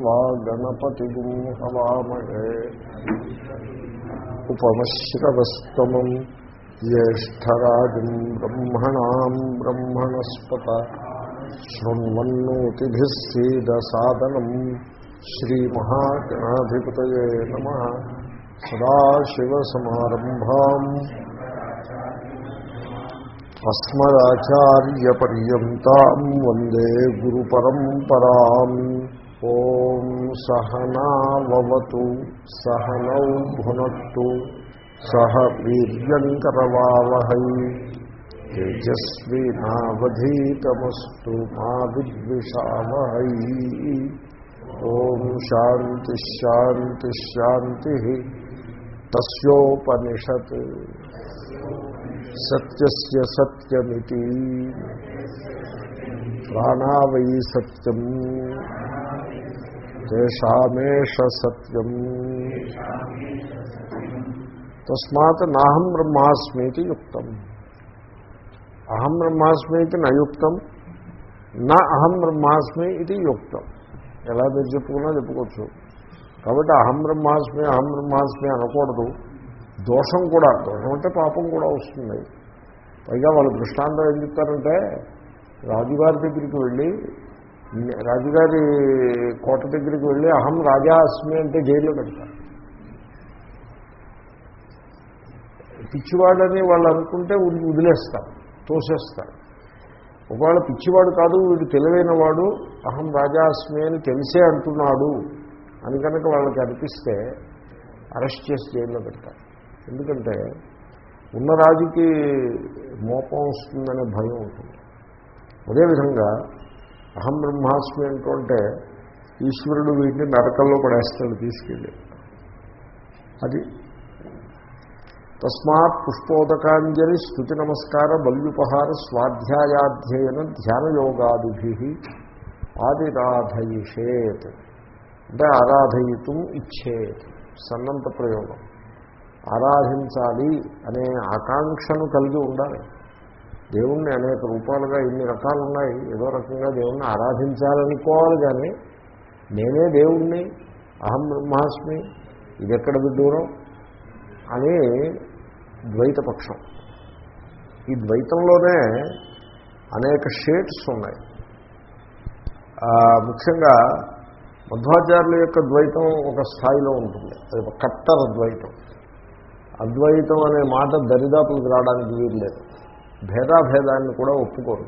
त्वा गणपतिगुं हवामहे उपमश्रवस्तमम् ज्येष्ठराजम् ब्रह्मणाम् ब्रह्मणस्पत शृण्वन्नोतिभिः सीदसादनम् श्रीमहागणाधिपतये नमः सदाशिवसमारम्भाम् अस्मदाचार्यपर्यन्ताम् वन्दे गुरुपरम्पराम् ॐ सहनावतु सहनौ भुनक्तु सह वीर्यङ्करवावहै तेजस्विनावधीतमस्तु मा विद्विषावहै ॐ शान्तिश्शान्तिश्शान्तिः तस्योपनिषत् सत्यस्य सत्यमिति प्राणावयि सत्यम् తేషామేష సత్యం. తస్మాత్ నాహం బ్రహ్మాస్మీతి యుక్తం. అహం బ్రహ్మాస్మీతి నయుక్తం నా అహం బ్రహ్మాస్మి ఇది యుక్తం. ఎలా మీరు చెప్పుకున్నా చెప్పుకోవచ్చు. కాబట్టి అహం బ్రహ్మాస్మి అహం బ్రహ్మాస్మి అనకూడదు. దోషం కూడా దోషం అంటే పాపం కూడా వస్తుంది. పైగా వాళ్ళు దృష్టాంతం ఏం చెప్తారంటే రాజుగారి దగ్గరికి వెళ్ళి రాజుగారి కోట దగ్గరికి వెళ్ళి అహం రాజా అస్మి అంటే జైల్లో పెడతారు. పిచ్చివాడని వాళ్ళు అనుకుంటే వదిలేస్తారు తోసేస్తారు. ఒకవేళ పిచ్చివాడు కాదు వీడు తెలివైన వాడు అహం రాజా అస్మి అని తెలిసే అంటున్నాడు అని కనుక వాళ్ళకి అనిపిస్తే అరెస్ట్ చేసి జైల్లో పెడతారు. ఎందుకంటే ఉన్న రాజుకి మోపం వస్తుందనే భయం ఉంటుంది. అదేవిధంగా అహం బ్రహ్మాస్మి అంటుంటే ఈశ్వరుడు వీటిని నరకంలో పడేస్తాడు తీసుకెళ్ళి. అది తస్మాత్ పుష్పోదకాంజలి స్థుతి నమస్కార బల్యుపహార స్వాధ్యాయాధ్యయన ధ్యానయోగాదిభి ఆదిరాధయిషేత్. అంటే ఆరాధయితం ఇచ్చేత్ సన్నంత ప్రయోగం. ఆరాధించాలి అనే ఆకాంక్షను కలిగి ఉండాలి. దేవుణ్ణి అనేక రూపాలుగా ఇన్ని రకాలు ఉన్నాయి ఏదో రకంగా దేవుణ్ణి ఆరాధించాలనుకోవాలి కానీ నేనే దేవుణ్ణి అహం బ్రహ్మాస్మి ఇది ఎక్కడ దూరం? అని ద్వైతపక్షం. ఈ ద్వైతంలోనే అనేక షేడ్స్ ఉన్నాయి. ముఖ్యంగా మధ్వాచార్యుల యొక్క ద్వైతం ఒక స్థాయిలో ఉంటుంది. అది ఒక కట్టర ద్వైతం. అద్వైతం అనే మాట దరిదాపులకు రావడానికి వీల్లేదు భేదాభేదాన్ని కూడా ఒప్పుకోరు.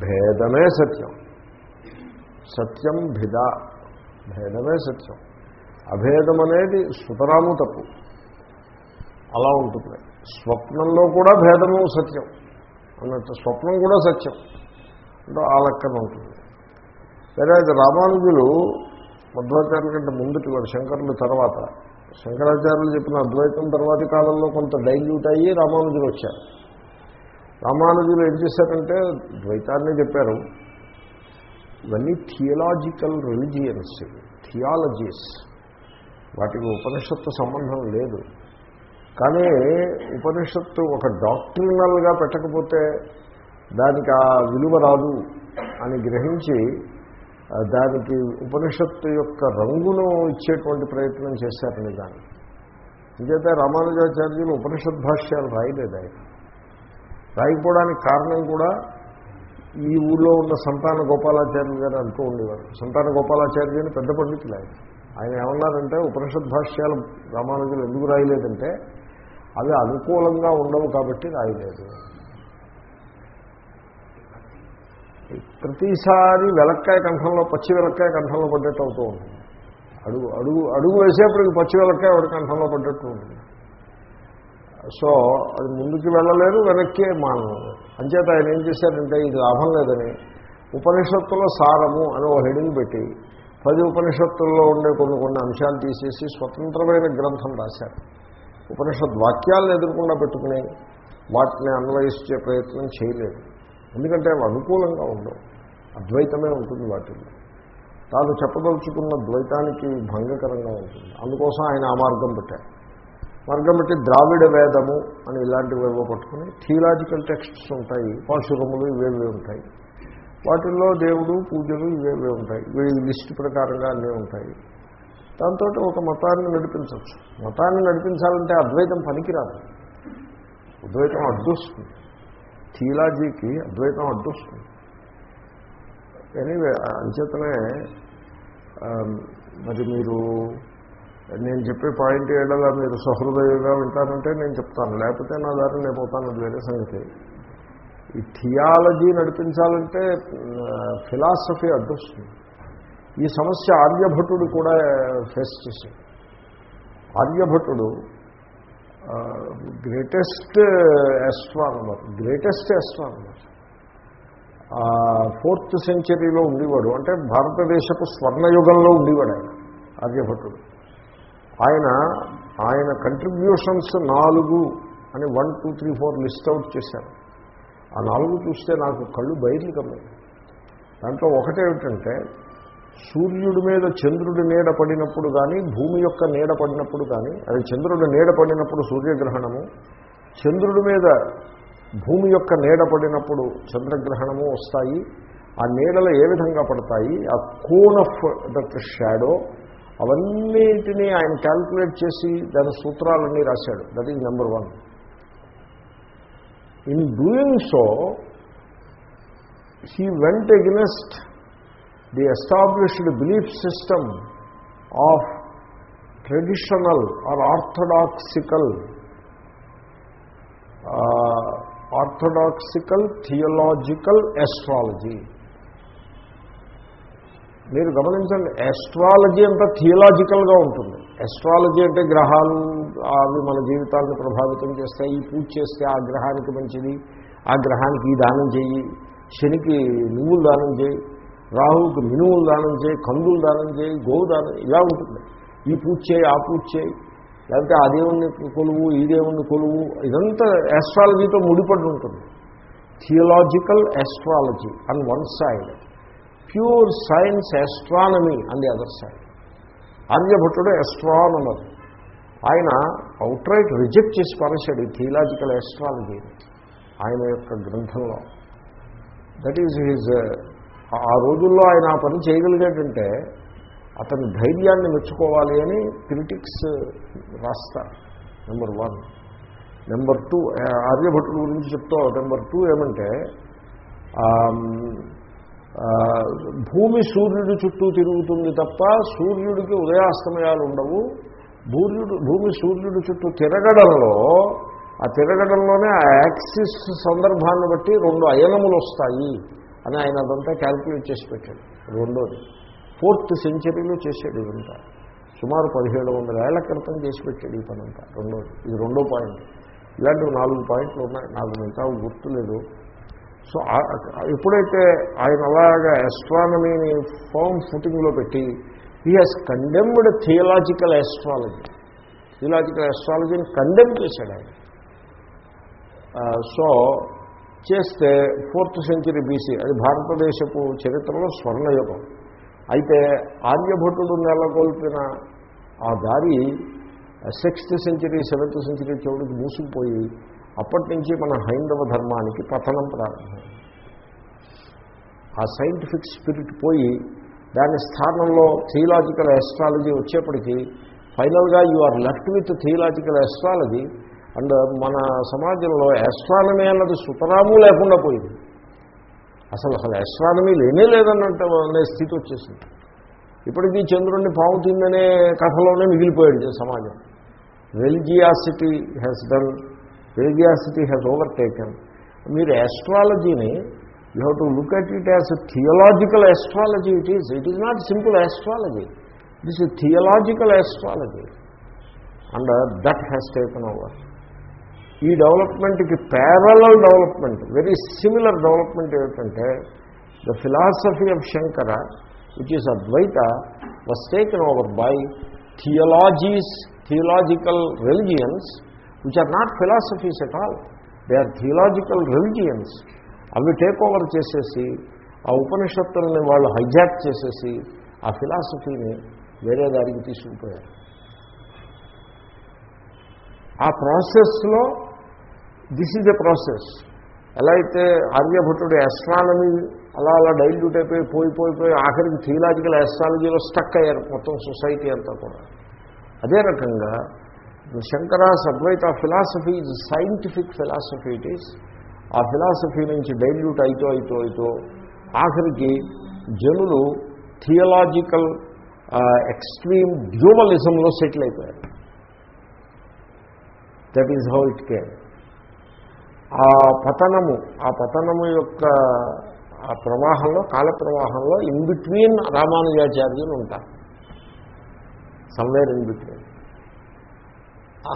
భేదమే సత్యం. సత్యం భిద. భేదమే సత్యం. అభేదం అనేది సుతరాము తప్పు. అలా ఉంటుంది స్వప్నంలో కూడా భేదము సత్యం. అన్నట్టు స్వప్నం కూడా సత్యం. అంటే ఆ లెక్కన ఉంటుంది. సరే రామానుజులు మధ్వాచార్యుల కంటే ముందుటి వాడు శంకరుల తర్వాత. శంకరాచార్యులు చెప్పిన అద్వైతం తర్వాతి కాలంలో కొంత డైల్యూట్ అయ్యి రామానుజులు వచ్చారు. రామానుజులు ఏం చేశారంటే ద్వైతాన్నే చెప్పారు. ఇవన్నీ థియలాజికల్ రిలిజియన్స్ థియాలజీస్ వాటికి ఉపనిషత్తు సంబంధం లేదు. కానీ ఉపనిషత్తు ఒక డాక్టరినల్గా పెట్టకపోతే దానికి ఆ విలువ రాదు అని గ్రహించి దానికి ఉపనిషత్తు యొక్క రంగును ఇచ్చేటువంటి ప్రయత్నం చేశారని దాన్ని ఇంకైతే రామానుజాచార్యులు ఉపనిషత్ భాష్యాలు రాయలేదు ఆయన. రాయిపోవడానికి కారణం కూడా ఈ ఊళ్ళో ఉన్న సంతాన గోపాలాచార్యులు గారు అంటూ ఉండేవారు. సంతాన గోపాలాచార్య అని పెద్ద పండితులు ఆయన. ఆయన ఏమన్నారంటే ఉపనిషద్ భాష్యాలు రామానుజులు ఎందుకు రాయలేదంటే అవి అనుకూలంగా ఉండవు కాబట్టి రాయలేదు. ప్రతిసారి వెలక్కాయ కంఠంలో పచ్చి వెలక్కాయ కంఠంలో పడ్డట్టు అవుతూ ఉంటుంది. అడుగు అడుగు అడుగు వేసేప్పటికి పచ్చి వెలక్కాయ ఒకటి కంఠంలో పడ్డట్టు ఉంటుంది. సో అది ముందుకు వెళ్ళలేరు వెనక్కి మానము అంచేత ఆయన ఏం చేశారంటే ఇది లాభం లేదని ఉపనిషత్తులో సారము అని ఓ హెడింగ్ పెట్టి పది ఉపనిషత్తుల్లో ఉండే కొన్ని కొన్ని అంశాలు తీసేసి స్వతంత్రమైన గ్రంథం రాశారు. ఉపనిషత్ వాక్యాలను ఎదుర్కొండా పెట్టుకుని వాటిని అన్వయించే ప్రయత్నం చేయలేదు. ఎందుకంటే అవి అనుకూలంగా ఉండవు. అద్వైతమే ఉంటుంది వాటిల్లో. తాను చెప్పదలుచుకున్న ద్వైతానికి భంగకరంగా ఉంటుంది. అందుకోసం ఆయన ఆ మార్గం పెట్టారు. మార్గం పెట్టి ద్రావిడ వేదము అని ఇలాంటివి ఏవో పట్టుకుని థియలాజికల్ టెక్స్ట్స్ ఉంటాయి. పాశురములు ఇవేవి ఉంటాయి. వాటిల్లో దేవుడు పూజలు ఇవేవే ఉంటాయి. వీడి లిస్ట్ ప్రకారంగా అన్నీ ఉంటాయి. దాంతో ఒక మతాన్ని నడిపించవచ్చు. మతాన్ని నడిపించాలంటే అద్వైతం పనికిరాదు. అద్వైతం అడ్డొస్తుంది. థియలాజీకి అద్వైతం అడ్డొస్తుంది. ఎనీవే అంచేతనే మరి మీరు నేను చెప్పే పాయింట్ ఏడలా మీరు సహృదయంగా వింటారంటే నేను చెప్తాను. లేకపోతే నా దారి నేను పోతాను. అది వేరే సంగతి. ఈ థియాలజీ నడిపించాలంటే ఫిలాసఫీ అడ్డొస్తుంది ఈ సమస్య ఆర్యభటుడు కూడా ఫేస్ చేశాడు. ఆర్యభటుడు greatest astronomer greatest astronomer fourth సెంచరీలో ఉండేవాడు. అంటే భారతదేశపు స్వర్ణయుగంలో ఉండేవాడు ఆయన ఆర్యభటుడు. ఆయన ఆయన కంట్రిబ్యూషన్స్ నాలుగు అని one two three four list out చేశారు. ఆ నాలుగు చూస్తే నాకు కళ్ళు బయర్లు కమ్మాయి. దాంట్లో ఒకటేమిటంటే సూర్యుడి మీద చంద్రుడి నీడ పడినప్పుడు కానీ భూమి యొక్క నీడ పడినప్పుడు కానీ అది చంద్రుడి నీడ పడినప్పుడు సూర్యగ్రహణము చంద్రుడి మీద భూమి యొక్క నీడ పడినప్పుడు చంద్రగ్రహణము వస్తాయి. ఆ నీడలు ఏ విధంగా పడతాయి? ఆ కోన్ ఆఫ్ దట్ షాడో అవన్నిటినీ ఆయన క్యాల్కులేట్ చేసి దాని సూత్రాలన్నీ రాశాడు. That is number one in doing so he went against the established belief system of traditional or orthodoxical orthodoxical theological astrology మీరు గమనించండి ఎస్ట్రాలజీ అంతా థియలాజికల్గా ఉంటుంది. ఎస్ట్రాలజీ అంటే గ్రహాలు అవి మన జీవితాలను ప్రభావితం చేస్తాయి ఈ పూజ చేస్తే ఆ గ్రహానికి మంచిది ఆ గ్రహానికి ఈ దానం చేయి శనికి నువ్వులు దానం చేయి రాహువుకి మినువులు దానం చేయి కందులు దానం చేయి గోవు దానం ఇలా ఉంటుంది. ఈ పూజ చేయి ఆ పూజ చేయి లేకపోతే ఆ దేవుణ్ణి కొలువు ఈ దేవుణ్ణి కొలువు ఇదంతా ఎస్ట్రాలజీతో ముడిపడి ఉంటుంది. Theological astrology on one side pure science astronomy and the other side. ఆర్యభట్టుడు astronomer ఆయన అవుట్రైట్ రిజెక్ట్ చేసి పరచాడు ఈ థియలాజికల్ ఆస్ట్రాలజీ ఆయన యొక్క గ్రంథంలో. దట్ ఈజ్ హిజ్ ఆ రోజుల్లో ఆయన ఆ పని చేయగలిగాడంటే అతని ధైర్యాన్ని మెచ్చుకోవాలి అని క్రిటిక్స్ రాస్తారు. నెంబర్ వన్ నెంబర్ టూ ఆర్యభట్టుడు గురించి చెప్తా నెంబర్ టూ ఏమంటే భూమి సూర్యుడి చుట్టూ తిరుగుతుంది తప్ప సూర్యుడికి ఉదయాస్తమయాలు ఉండవు. భూర్యుడు భూమి సూర్యుడి చుట్టూ తిరగడంలో ఆ తిరగడంలోనే ఆ యాక్సిస్ సందర్భాన్ని బట్టి రెండు అయనములు వస్తాయి అని ఆయన అదంతా క్యాల్కులేట్ చేసి పెట్టాడు. రెండోది ఫోర్త్ సెంచరీలో చేశాడు ఇదంతా. సుమారు పదిహేడు వందల ఏళ్ళ క్రితం చేసి పెట్టాడు ఈ పనంతా. రెండోది ఇది రెండో పాయింట్. ఇలాంటివి నాలుగు పాయింట్లు ఉన్నాయి. నాకు మిగతా గుర్తులేదు. సో ఎప్పుడైతే ఆయన అలాగా ఎస్ట్రానమీని ఫామ్ ఫుటింగ్లో పెట్టి he has condemned theological astrology theological ఎస్ట్రాలజీని condemn చేశాడు ఆయన. సో చేస్తే ఫోర్త్ సెంచరీ బీసీ అది భారతదేశపు చరిత్రలో స్వర్ణయుగం. అయితే ఆర్యభటుడు నెలకొల్పిన ఆ దారి సిక్స్త్ సెంచరీ సెవెంత్ సెంచరీ చెవుడికి మూసుకుపోయి అప్పటి నుంచి మన హైందవ ధర్మానికి పతనం ప్రారంభమైంది. ఆ సైంటిఫిక్ స్పిరిట్ పోయి దాని స్థానంలో థియలాజికల్ ఎస్ట్రాలజీ వచ్చేప్పటికీ ఫైనల్గా you are left with theological astrology and మన సమాజంలో ఎస్ట్రానమీ అన్నది సుతరాము లేకుండా పోయింది. అసలు అసలు ఎస్ట్రానమీ లేనే లేదన్నట్టు అనే స్థితి వచ్చేసింది. ఇప్పటికీ చంద్రుడిని పాముతుందనే కథలోనే మిగిలిపోయాడు సమాజం. Religiosity has done religiosity has overtaken మీరు ఎస్ట్రాలజీని you have to look at it as theological astrology it is it is not simple astrology this is theological astrology and that has taken over ఈ డెవలప్మెంట్కి parallel development very similar development ఏమిటంటే the philosophy of Shankara which is Advaita was taken over by theologies theological religions which are not philosophies at all. They are theological religions. అవి take over చేసేసి ఆ ఉపనిషత్తుల్ని వాళ్ళు hijack చేసేసి ఆ ఫిలాసఫీని వేరే దారికి తీసుకుపోయారు. ఆ ప్రాసెస్లో దిస్ ఈజ్ ఎ ప్రాసెస్. ఎలా అయితే ఆర్యభట్టుడు ఎస్ట్రానమీ అలా అలా డైల్యూట్ అయిపోయి పోయి పోయి పోయి ఆఖరికి థియలాజికల్ ఎస్ట్రాలజీలో స్టక్ అయ్యారు మొత్తం సొసైటీ అంతా కూడా. అదే రకంగా Shankara's Advaita philosophy is scientific philosophy it is ఆ ఫిలాసఫీ నుంచి డైల్యూట్ అయితో అయితో అయితో ఆఖరికి జనులు థియలాజికల్ ఎక్స్ట్రీమ్ డ్యూమలిజంలో సెటిల్ అయిపోయారు. That is how it care ఆ పతనము ఆ పతనము యొక్క ఆ ప్రవాహంలో కాల ప్రవాహంలో ఇన్ బిట్వీన్ రామానుజాచార్యులు ఉంటారు. సమ్వేర్ ఇన్ బిట్వీన్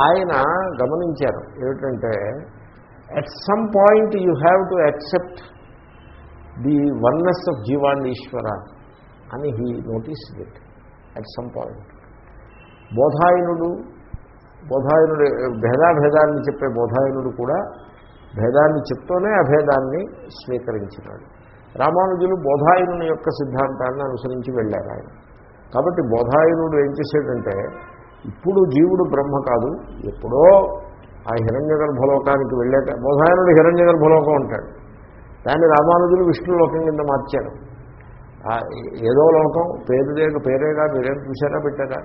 ఆయన గమనించారు ఏమిటంటే at some point you have to accept the oneness of jiva and Ishwara అని he notice it at some point బోధాయనుడు బోధాయనుడు భేదాభేదాన్ని చెప్పే బోధాయనుడు కూడా భేదాన్ని చెప్తూనే అభేదాన్ని స్వీకరించినాడు. రామానుజులు బోధాయనుని యొక్క సిద్ధాంతాన్ని అనుసరించి వెళ్ళారు ఆయన. కాబట్టి బోధాయనుడు ఏం చేశాడంటే ఇప్పుడు జీవుడు బ్రహ్మ కాదు ఎప్పుడో ఆ హిరణ్య గర్భలోకానికి వెళ్ళాక బోధాయనుడు హిరణ్య గర్భలోకం ఉంటాడు దాన్ని రామానుజులు విష్ణులోకం కింద మార్చారు. ఆ ఏదో లోకం పేరు లేక పేరేగా మీరేం చూసారా పెట్టారా?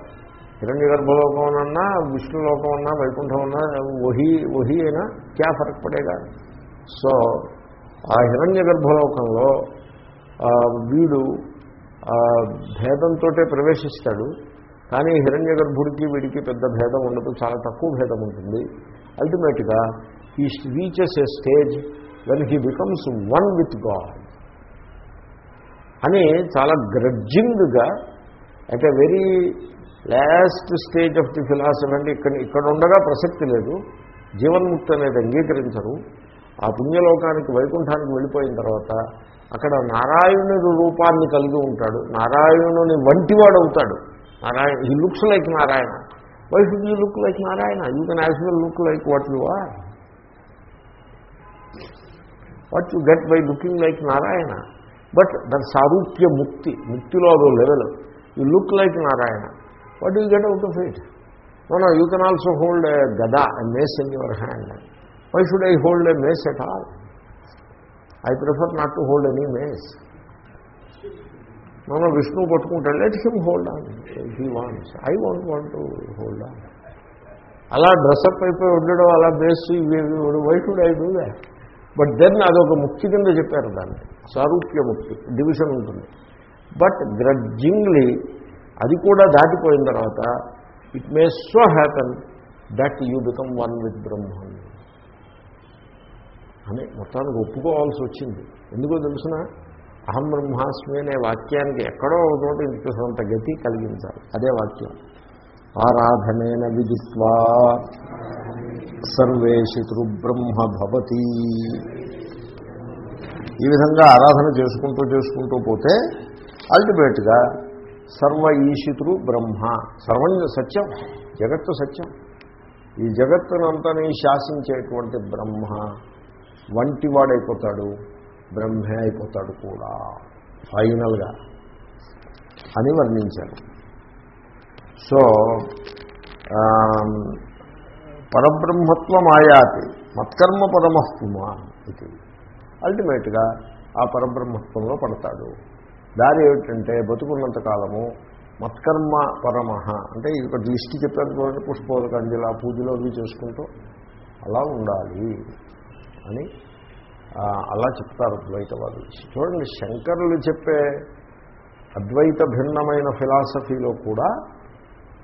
హిరణ్య గర్భలోకం అన్నా విష్ణులోకం అన్నా వైకుంఠం అన్నా ఒహి ఒహి అయినా క్యా ఫరక్ పడేగా సో ఆ హిరణ్య గర్భలోకంలో వీడు ఆ, భేదంతో ప్రవేశిస్తాడు. కానీ హిరణ్య గర్భుడికి వీడికి పెద్ద భేదం ఉండదు చాలా తక్కువ భేదం ఉంటుంది. అల్టిమేట్గా he reaches a stage when he becomes one with God అని చాలా గ్రడ్జింగ్గా at a very last stage of the philosophy అంటే ఇక్కడ ఇక్కడ ఉండగా ప్రసక్తి లేదు. జీవన్ముక్తి అనేది అంగీకరించరు. ఆ పుణ్యలోకానికి వైకుంఠానికి వెళ్ళిపోయిన తర్వాత అక్కడ నారాయణుని రూపాన్ని కలిగి ఉంటాడు. నారాయణుని వంటివాడు అవుతాడు Narayana he looks like Narayana why should you look like Narayana you can as well look like what you are what you get by looking like Narayana but that సారూప్య ముక్తి ముక్తిలో అదో level you look like Narayana what you get out of it no no you can also hold a gada a mace in your hand why should I hold a mace at all I prefer not to hold any mace మనం విష్ణు పట్టుకుంటాడు let him hold on he wants I want want to hold on అలా dress up అయిపోయి ఉండడం అలా base why should I do that but then అదొక ముక్తి కింద చెప్పారు దాన్ని. సారూప్య ముక్తి డివిజన్ ఉంటుంది. బట్ గ్రడ్జింగ్లీ అది కూడా దాటిపోయిన తర్వాత it may so happen that you become one with Brahman అని మొత్తానికి ఒప్పుకోవాల్సి వచ్చింది. ఎందుకో తెలుసిన? అహం బ్రహ్మాస్మి అనే వాక్యానికి ఎక్కడో ఒక చోట ఇంత గతి కలిగించాలి అదే వాక్యం. ఆరాధనేన విదిత్వా సర్వే బ్రహ్మ భవతి. ఈ విధంగా ఆరాధన చేసుకుంటూ చేసుకుంటూ పోతే అల్టిమేట్గా సర్వ ఈశితుడు బ్రహ్మ. సర్వం సత్యం జగత్తు సత్యం. ఈ జగత్తునంతని శాసించేటువంటి బ్రహ్మ. వంటి వాడైపోతాడు బ్రహ్మే అయిపోతాడు కూడా. ఫైనల్గా. అని వర్ణించారు. సో పరబ్రహ్మత్వం ఆయాతి మత్కర్మ పరమఃపుమా ఇది. అల్టిమేట్గా ఆ పరబ్రహ్మత్వంలో పడతాడు. దారి ఏమిటంటే బతుకున్నంత కాలము మత్కర్మ పరమహ. అంటే ఇది ఒక లిస్ట్ చెప్పారు చూడండి పుష్పోదక పూజలో అవి చేసుకుంటూ. అలా ఉండాలి అని అలా చెప్తారు ద్వైతవాదులు చూడండి శంకరులు చెప్పే అద్వైత భిన్నమైన ఫిలాసఫీలో కూడా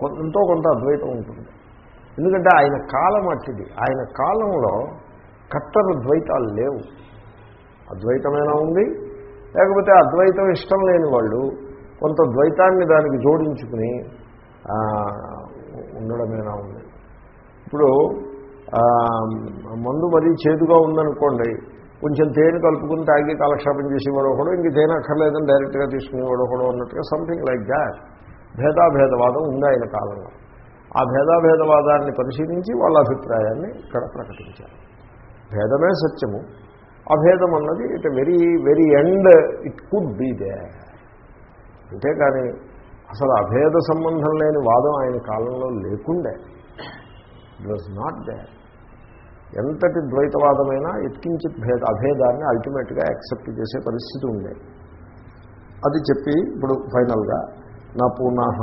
కొంతో కొంత అద్వైతం ఉంటుంది. ఎందుకంటే ఆయన కాలం అట్టిది. ఆయన కాలంలో కట్టరు ద్వైతాలు లేవు. అద్వైతమైనా ఉంది లేకపోతే అద్వైతం ఇష్టం లేని వాళ్ళు కొంత ద్వైతాన్ని దానికి జోడించుకుని ఉండడమేనా ఉంది. ఇప్పుడు మందు మరీ చేదుగా ఉందనుకోండి కొంచెం తేనె కలుపుకుని తాగి కాలక్షేపం చేసేవాడు ఒకడు ఇంక తేనె అక్కర్లేదని డైరెక్ట్గా తీసుకునేవాడు ఒకడు అన్నట్టుగా సంథింగ్ లైక్ దాట్ భేదాభేదవాదం ఉంది ఆయన కాలంలో. ఆ భేదాభేదవాదాన్ని పరిశీలించి వాళ్ళ అభిప్రాయాన్ని ఇక్కడ ప్రకటించారు. భేదమే సత్యము. అభేదం అన్నది it very very end it could be they అంతేకాని అసలు అభేద సంబంధం లేని వాదం ఆయన కాలంలో లేకుండే. ఇట్ వాజ్ నాట్ దే ఎంతటి ద్వైతవాదమైనా ఎత్కించిత్ భేద అభేదాన్ని అల్టిమేట్గా యాక్సెప్ట్ చేసే పరిస్థితి ఉంది అది చెప్పి ఇప్పుడు ఫైనల్గా నా పునః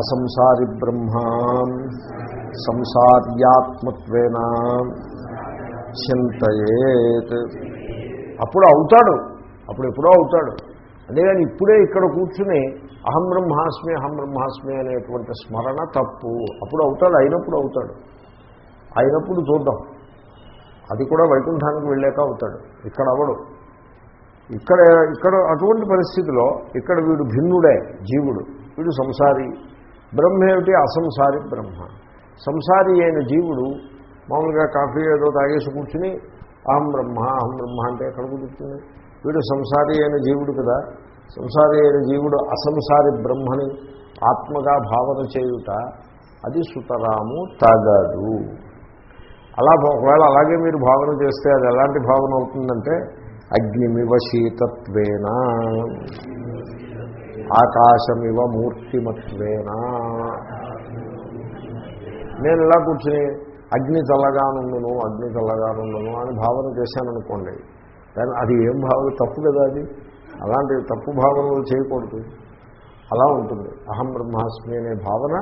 అసంసారి బ్రహ్మ సంసార్యాత్మత్వేన చింతయేత్. అప్పుడు అవుతాడు అప్పుడు ఎప్పుడో అవుతాడు. అంతేగాని ఇప్పుడే ఇక్కడ కూర్చుని అహం బ్రహ్మాస్మి అహం బ్రహ్మాస్మి అనేటువంటి స్మరణ తప్పు. అప్పుడు అవుతాడు అయినప్పుడు అవుతాడు. అయినప్పుడు చూద్దాం. అది కూడా వైకుంఠానికి వెళ్ళాక అవుతాడు. ఇక్కడ అవడు ఇక్కడ ఇక్కడ అటువంటి పరిస్థితిలో ఇక్కడ వీడు భిన్నుడే జీవుడు. వీడు సంసారి. బ్రహ్మ ఏమిటి? అసంసారి బ్రహ్మ. సంసారి అయిన జీవుడు మామూలుగా కాఫీ ఏదో తాగేసి కూర్చుని అహం బ్రహ్మ అహం బ్రహ్మ అంటే ఎక్కడ కుదురుతుంది వీడు సంసారి అయిన జీవుడు కదా. సంసారి అయిన జీవుడు అసంసారి బ్రహ్మని ఆత్మగా భావన చేయుట అది సుతరాము తగదు. అలా ఒకవేళ అలాగే మీరు భావన చేస్తే అది ఎలాంటి భావన అవుతుందంటే అగ్నిమివ శీతత్వేన ఆకాశమివ మూర్తిమత్వేన. నేను ఇలా కూర్చుని అగ్ని చల్లగానుండును అగ్ని చల్లగానుండును అని భావన చేశాను అనుకోండి దాని అది ఏం భావన తప్పు కదా అది. అలాంటి తప్పు భావనలు చేయకూడదు. అలా ఉంటుంది. అహం బ్రహ్మాస్మి అనే భావన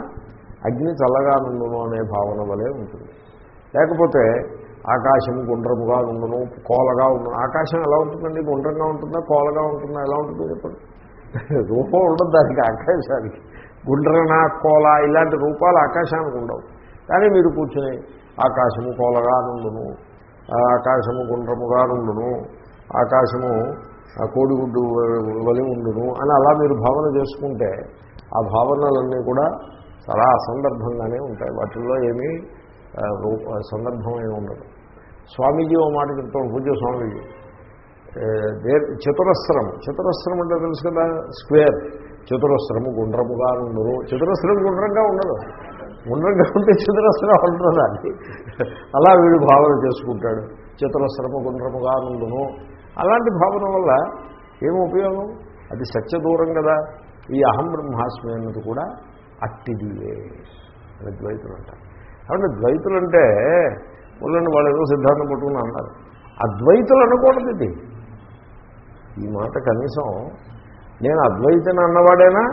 అగ్ని చల్లగానుండును అనే భావన వలె ఉంటుంది. లేకపోతే ఆకాశం గుండ్రముగా ఉండను కోలగా ఉండను. ఆకాశం ఎలా ఉంటుందండి? గుండ్రంగా ఉంటుందా? కోలగా ఉంటుందా? ఎలా ఉంటుంది చెప్పండి. రూపం ఉండదు దానికి ఆకాశానికి. గుండ్రన కోల ఇలాంటి రూపాలు ఆకాశానికి ఉండవు. కానీ మీరు కూర్చుని ఆకాశము కోలగా నుండును ఆకాశము గుండ్రముగా నుండును ఆకాశము కోడిగుడ్డు వలి ఉండును అని అలా మీరు భావన చేసుకుంటే ఆ భావనలన్నీ కూడా చాలా అసందర్భంగానే ఉంటాయి. వాటిల్లో ఏమీ సందర్భమై ఉండదు. స్వామీజీ ఓ మాట చెప్తాం పూజ స్వామీజీ. చతురస్రం చతురస్రం అంటే తెలుసు కదా స్క్వేర్. చతురస్రము గుండ్రముగా ఉండదు చతురస్రం గుండ్రంగా ఉండదు. గుండ్రంగా ఉంటే చతురస్రం ఉంటుంది అది. అలా వీడు భావన చేసుకుంటాడు. చతురస్రము గుండ్రముగా ఉండును. అలాంటి భావన వల్ల ఏమి ఉపయోగం? అది సత్య దూరం కదా. ఈ అహం బ్రహ్మాస్మి అన్నది కూడా అట్టిదియే అని ద్వైతులు అంటారు కాబట్టి ద్వైతులు అంటే వాళ్ళని వాళ్ళు ఏదో సిద్ధాంతం పట్టుకుని అన్నారు. అద్వైతులు అనకూడదు ఇది. ఈ మాట కనీసం నేను అద్వైతని అన్నవాడేనా?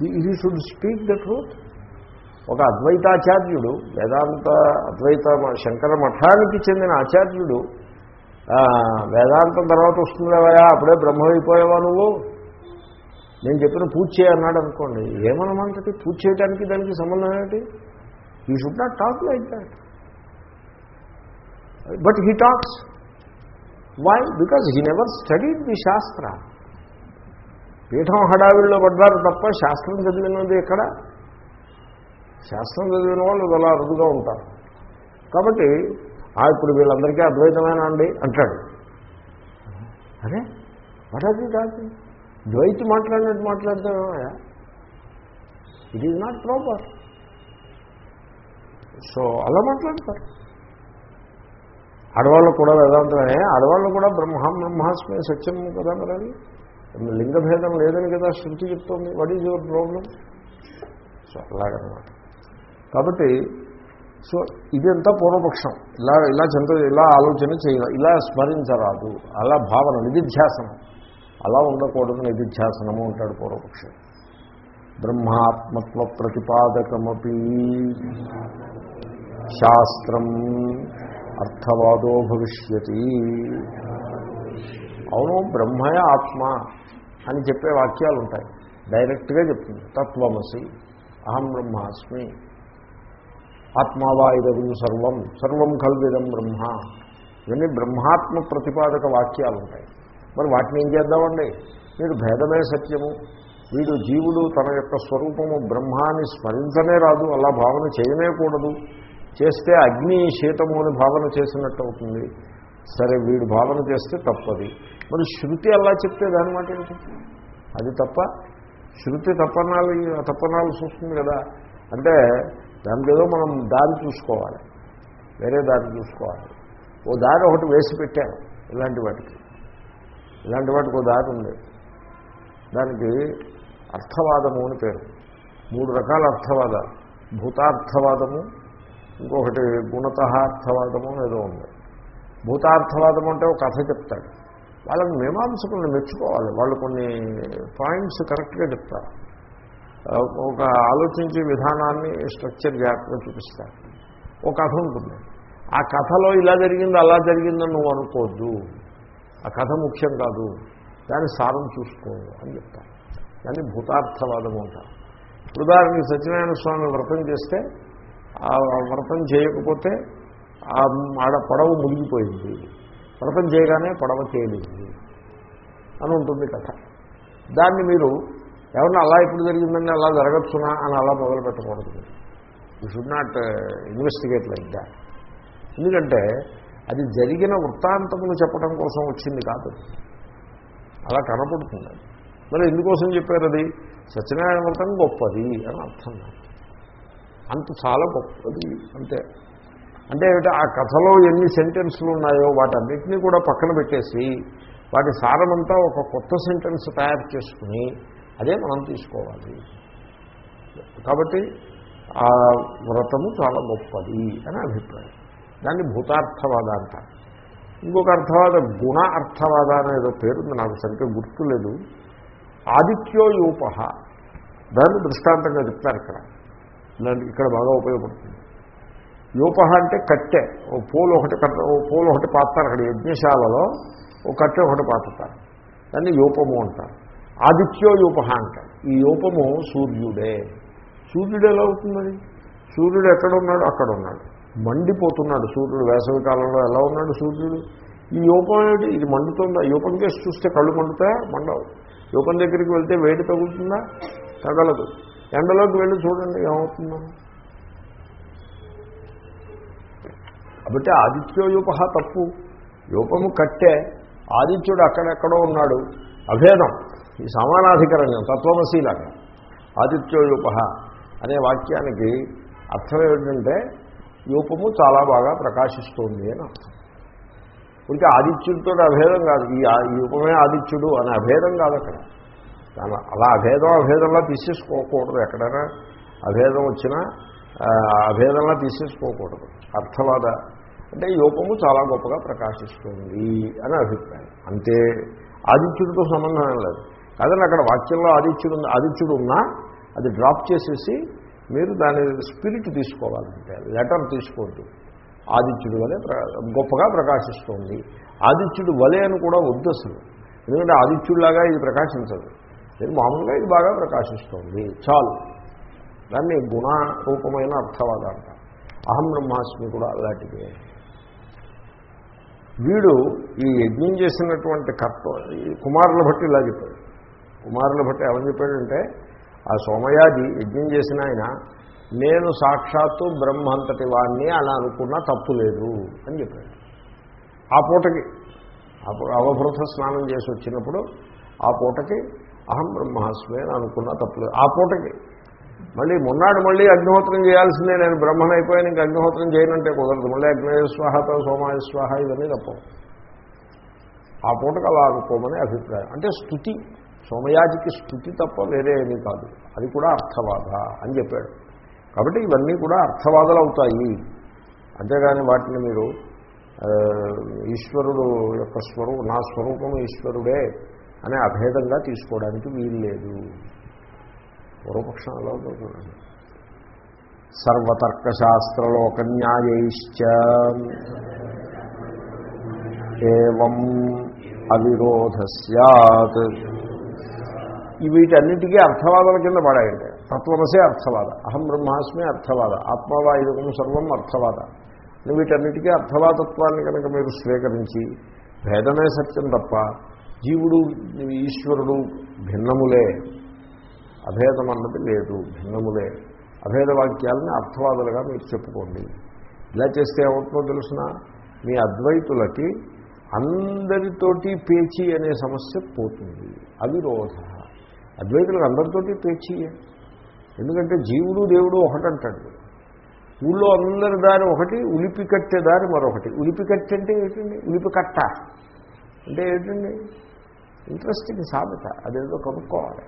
He should speak the truth ఒక అద్వైతాచార్యుడు వేదాంత అద్వైత శంకర మఠానికి చెందిన ఆచార్యుడు వేదాంతం తర్వాత వస్తుందేవయా అప్పుడే బ్రహ్మైపోయావా నువ్వు? నేను చెప్పిన పూజ చేయన్నాడు అనుకోండి. ఏమనమంటది పూజ చేయడానికి దానికి సంబంధం ఏమిటి? You should not talk like that but he talks why because he never studied the shastra పీఠం హడావిడిలో పడ్డారు తప్ప శాస్త్రం చదివినది ఎక్కడ? శాస్త్రం చదివిన వాళ్ళు అలా అరుదుగా ఉంటారు. కాబట్టి ఇప్పుడు వీళ్ళందరికీ అద్వైతమేనా అండి? అంటాడు. అరే వాట్ కాదు ద్వైతి మాట్లాడినట్టు మాట్లాడతామేమయ్యా it is not proper so అలా మాట్లాడతారు. ఆడవాళ్ళు కూడా వేదాంతమే ఆడవాళ్ళు కూడా బ్రహ్మ బ్రహ్మాస్మి సత్యం కదా మరి? అది లింగభేదం లేదని కదా శృతి చెప్తోంది. What is your problem so అలాగనమాట. కాబట్టి సో ఇదంతా పూర్వపక్షం. ఇలా ఇలా చింత ఇలా ఆలోచన చేయాలి ఇలా స్మరించరాదు. అలా భావన నిధిధ్యాసనం. అలా ఉండకూడదు నిధిధ్యాసనము ఉంటాడు పూర్వపక్షం. బ్రహ్మాత్మత్వ ప్రతిపాదకమీ శాస్త్రం అర్థవాదో భవిష్యతి. అవును బ్రహ్మయ ఆత్మ అని చెప్పే వాక్యాలు ఉంటాయి డైరెక్ట్గా చెప్తుంది. తత్వమసి అహం బ్రహ్మాస్మి. ఆత్మావా ఇదం సర్వం సర్వం కల్విదం బ్రహ్మ. ఇవన్నీ బ్రహ్మాత్మ ప్రతిపాదక వాక్యాలు ఉంటాయి మరి వాటిని ఏం చేద్దామండి? మీరు భేదమే సత్యము. వీడు జీవుడు తన యొక్క స్వరూపము బ్రహ్మాన్ని స్మరించనే రాదు. అలా భావన చేయనే కూడదు. చేస్తే అగ్ని శీతము అని భావన చేసినట్టు అవుతుంది. సరే వీడు భావన చేస్తే తప్పది. మరి శృతి అలా చెప్తే దాని మాట ఏంటి? అది తప్ప? శృతి తప్పనాలు తప్పనాలు చూస్తుంది కదా. అంటే దానికి ఏదో మనం దారి చూసుకోవాలి. వేరే దారి చూసుకోవాలి. ఓ దారి ఒకటి వేసి పెట్టాను ఇలాంటి వాటికి. ఇలాంటి వాటికి ఓ దారి ఉంది. దానికి అర్థవాదము అని పేరు. మూడు రకాల అర్థవాదాలు. భూతార్థవాదము ఇంకొకటి గుణత అర్థవాదము ఏదో ఉంది. భూతార్థవాదం అంటే ఒక కథ చెప్తాడు. వాళ్ళని మీమాంసకులను మెచ్చుకోవాలి. వాళ్ళు కొన్ని పాయింట్స్ కరెక్ట్గా చెప్తారు. ఒక ఆలోచించే విధానాన్ని స్ట్రక్చర్ జాగ్రత్తగా చూపిస్తారు. ఒక కథ ఉంటుంది. ఆ కథలో ఇలా జరిగింది అలా జరిగిందని నువ్వు అనుకోవద్దు ఆ కథ ముఖ్యం కాదు. దాని సారం చూసుకో అని చెప్తారు. దాన్ని భూతార్థవాదం అంటారు. ఉదాహరణకి సత్యనారాయణ స్వామి వ్రతం చేస్తే ఆ వ్రతం చేయకపోతే ఆడ పడవ మునిగిపోయింది. వ్రతం చేయగానే పడవ తేలింది అని ఉంటుంది కథ. దాన్ని మీరు ఎవరిని అలా ఇప్పుడు జరిగిందని అలా జరగచ్చునా అని అలా మొదలు పెట్టకూడదు. You should not investigate like that ఎందుకంటే అది జరిగిన వృత్తాంతమును చెప్పడం కోసం వచ్చింది కాదు. అలా కనపడుతుంది. మరి ఎందుకోసం చెప్పారు అది? సత్యనారాయణ వ్రతం గొప్పది అని అర్థం అంత చాలా గొప్పది అంతే. అంటే ఆ కథలో ఎన్ని సెంటెన్స్లు ఉన్నాయో వాటన్నిటినీ కూడా పక్కన పెట్టేసి వాటి సారమంతా ఒక కొత్త సెంటెన్స్ తయారు చేసుకుని అదే మనం తీసుకోవాలి. కాబట్టి ఆ వ్రతము చాలా గొప్పది అని అభిప్రాయం. దాన్ని భూతార్థవాద అంటారు ఇంకొక అర్థవాద గుణ అర్థవాద అనేది పేరుంది నాకు సరిగ్గా గుర్తులేదు. ఆదిత్యోయూప దాన్ని దృష్టాంతంగా చెప్తారు ఇక్కడ. ఇక్కడ బాగా ఉపయోగపడుతుంది. యూపహ అంటే కట్టె. ఓ పూలు ఒకటి కట్ట ఓ పూలు ఒకటి పాతారు అక్కడ యజ్ఞశాలలో ఓ కట్టె ఒకటి పాతుతారు. దాన్ని యూపము అంటారు. ఆదిత్యో యూపహ అంటారు. ఈ యూపము సూర్యుడే. సూర్యుడు ఎలా అవుతుందని సూర్యుడు ఎక్కడ ఉన్నాడు? అక్కడ ఉన్నాడు. మండిపోతున్నాడు సూర్యుడు. వేసవి కాలంలో ఎలా ఉన్నాడు సూర్యుడు? ఈ యూపం ఏమిటి? ఇది మండుతుందా? యూపం చేసి చూస్తే కళ్ళు మండుతాయా? మండవు. యూపం దగ్గరికి వెళ్తే వేడి తగులుతుందా? తగలదు. ఎండలోకి వెళ్ళి చూడండి ఏమవుతుందో. కాబట్టి ఆదిత్యోయూప తప్పు. యూపము కట్టే. ఆదిత్యుడు అక్కడెక్కడో ఉన్నాడు. అభేదం. ఈ సమానాధికరణ్యం తత్వమశీలాగా ఆదిత్యోయూప అనే వాక్యానికి అర్థం ఏమిటంటే యూపము చాలా బాగా ప్రకాశిస్తోంది అని అర్థం. ఇంకా ఆదిత్యుడితో అభేదం కాదు. ఈ యూపమే ఆదిత్యుడు అనే అభేదం కాదు అక్కడ. అలా అభేదం అభేదంలా తీసేసుకోకూడదు ఎక్కడైనా. అభేదం వచ్చినా అభేదంలా తీసేసుకోకూడదు. అర్థవాద అంటే యోగము చాలా గొప్పగా ప్రకాశిస్తుంది అని అభిప్రాయం. అంతే ఆదిత్యుడితో సంబంధం ఏం లేదు. కాదండి అక్కడ వాక్యంలో ఆదిత్యుడు ఆదిత్యుడు ఉన్నా అది డ్రాప్ చేసేసి మీరు దాని స్పిరిట్ తీసుకోవాలంటే లెటర్ తీసుకోవద్దు ఆదిత్యుడు వలె గొప్పగా ప్రకాశిస్తుంది. ఆదిత్యుడు వలె అని కూడా వద్దు అసలు. ఎందుకంటే ఆదిత్యుడిలాగా ఇది ప్రకాశించదు. ఇది మామూలుగా ఇది బాగా ప్రకాశిస్తోంది. చాలు. దాన్ని గుణరూపమైన అర్థవాద అంట అహం బ్రహ్మాస్మి కూడా అలాంటిదే. వీడు ఈ యజ్ఞం చేసినటువంటి కర్త ఈ కుమారుల భట్టి ఇలా చెప్పాడు. కుమారుల భట్టి ఏమని చెప్పాడంటే ఆ సోమయాజి యజ్ఞం చేసిన ఆయన నేను సాక్షాత్తు బ్రహ్మంతటి వాడిని అని అనుకున్నా తప్పు లేదు అని చెప్పాడు. ఆ పూటకి అవభృత స్నానం చేసి వచ్చినప్పుడు ఆ పూటకి అహం బ్రహ్మాస్మి అని అనుకున్నా తప్పులేదు. ఆ పూటకి. మళ్ళీ మొన్నాడు మళ్ళీ అగ్నిహోత్రం చేయాల్సిందే. నేను బ్రహ్మను అయిపోయాను ఇంకా అగ్నిహోత్రం చేయనంటే కుదరదు. మళ్ళీ అగ్నేయస్వాహతో సోమాయస్వాహ సోమాయ స్వాహ ఇవన్నీ తప్పవు. ఆ పూటకు అలా అనుకోమని అభిప్రాయం. అంటే స్థుతి సోమయాజికి స్థుతి తప్ప వేరే ఏమీ కాదు. అది కూడా అర్థవాద అని చెప్పాడు. కాబట్టి ఇవన్నీ కూడా అర్థవాదాలు అవుతాయి. అంతేగాని వాటిని మీరు ఈశ్వరుడు యొక్క స్వరూపం నా స్వరూపం ఈశ్వరుడే అనే అభేదంగా తీసుకోవడానికి వీలు లేదు. పూర్వపక్షం ఎలా చూడండి సర్వతర్కశాస్త్రలోకన్యాయైశ్చ ఏం అవిరోధ సత్ వీటన్నిటికీ అర్థవాదాల కింద పడాయండి తత్వమసే అర్థవాద అహం బ్రహ్మాస్మి అర్థవాద ఆత్మవా సర్వం అర్థవాద. వీటన్నిటికీ అర్థవాదత్వాన్ని కనుక మీరు స్వీకరించి భేదమే సత్యం తప్ప జీవుడు ఈశ్వరుడు భిన్నములే. అభేదం అన్నది లేదు భిన్నములే. అభేద వాక్యాలని అర్థవాదులుగా మీరు చెప్పుకోండి. ఇలా చేస్తే ఏమవుతుందో తెలిసిన? మీ అద్వైతులకి అందరితోటి పేచీ అనే సమస్య పోతుంది. అవిరోధ. అద్వైతులకు అందరితోటి పేచీయే. ఎందుకంటే జీవుడు దేవుడు ఒకటంటాడు. ఊళ్ళో అందరి దారి ఒకటి ఉలిపి కట్టే దారి మరొకటి. ఉలిపి కట్టె అంటే ఏంటండి? ఉలిపి కట్ట అంటే ఏంటండి? ఇంట్రెస్టింగ్ సామెత అదేదో కనుక్కోవాలి.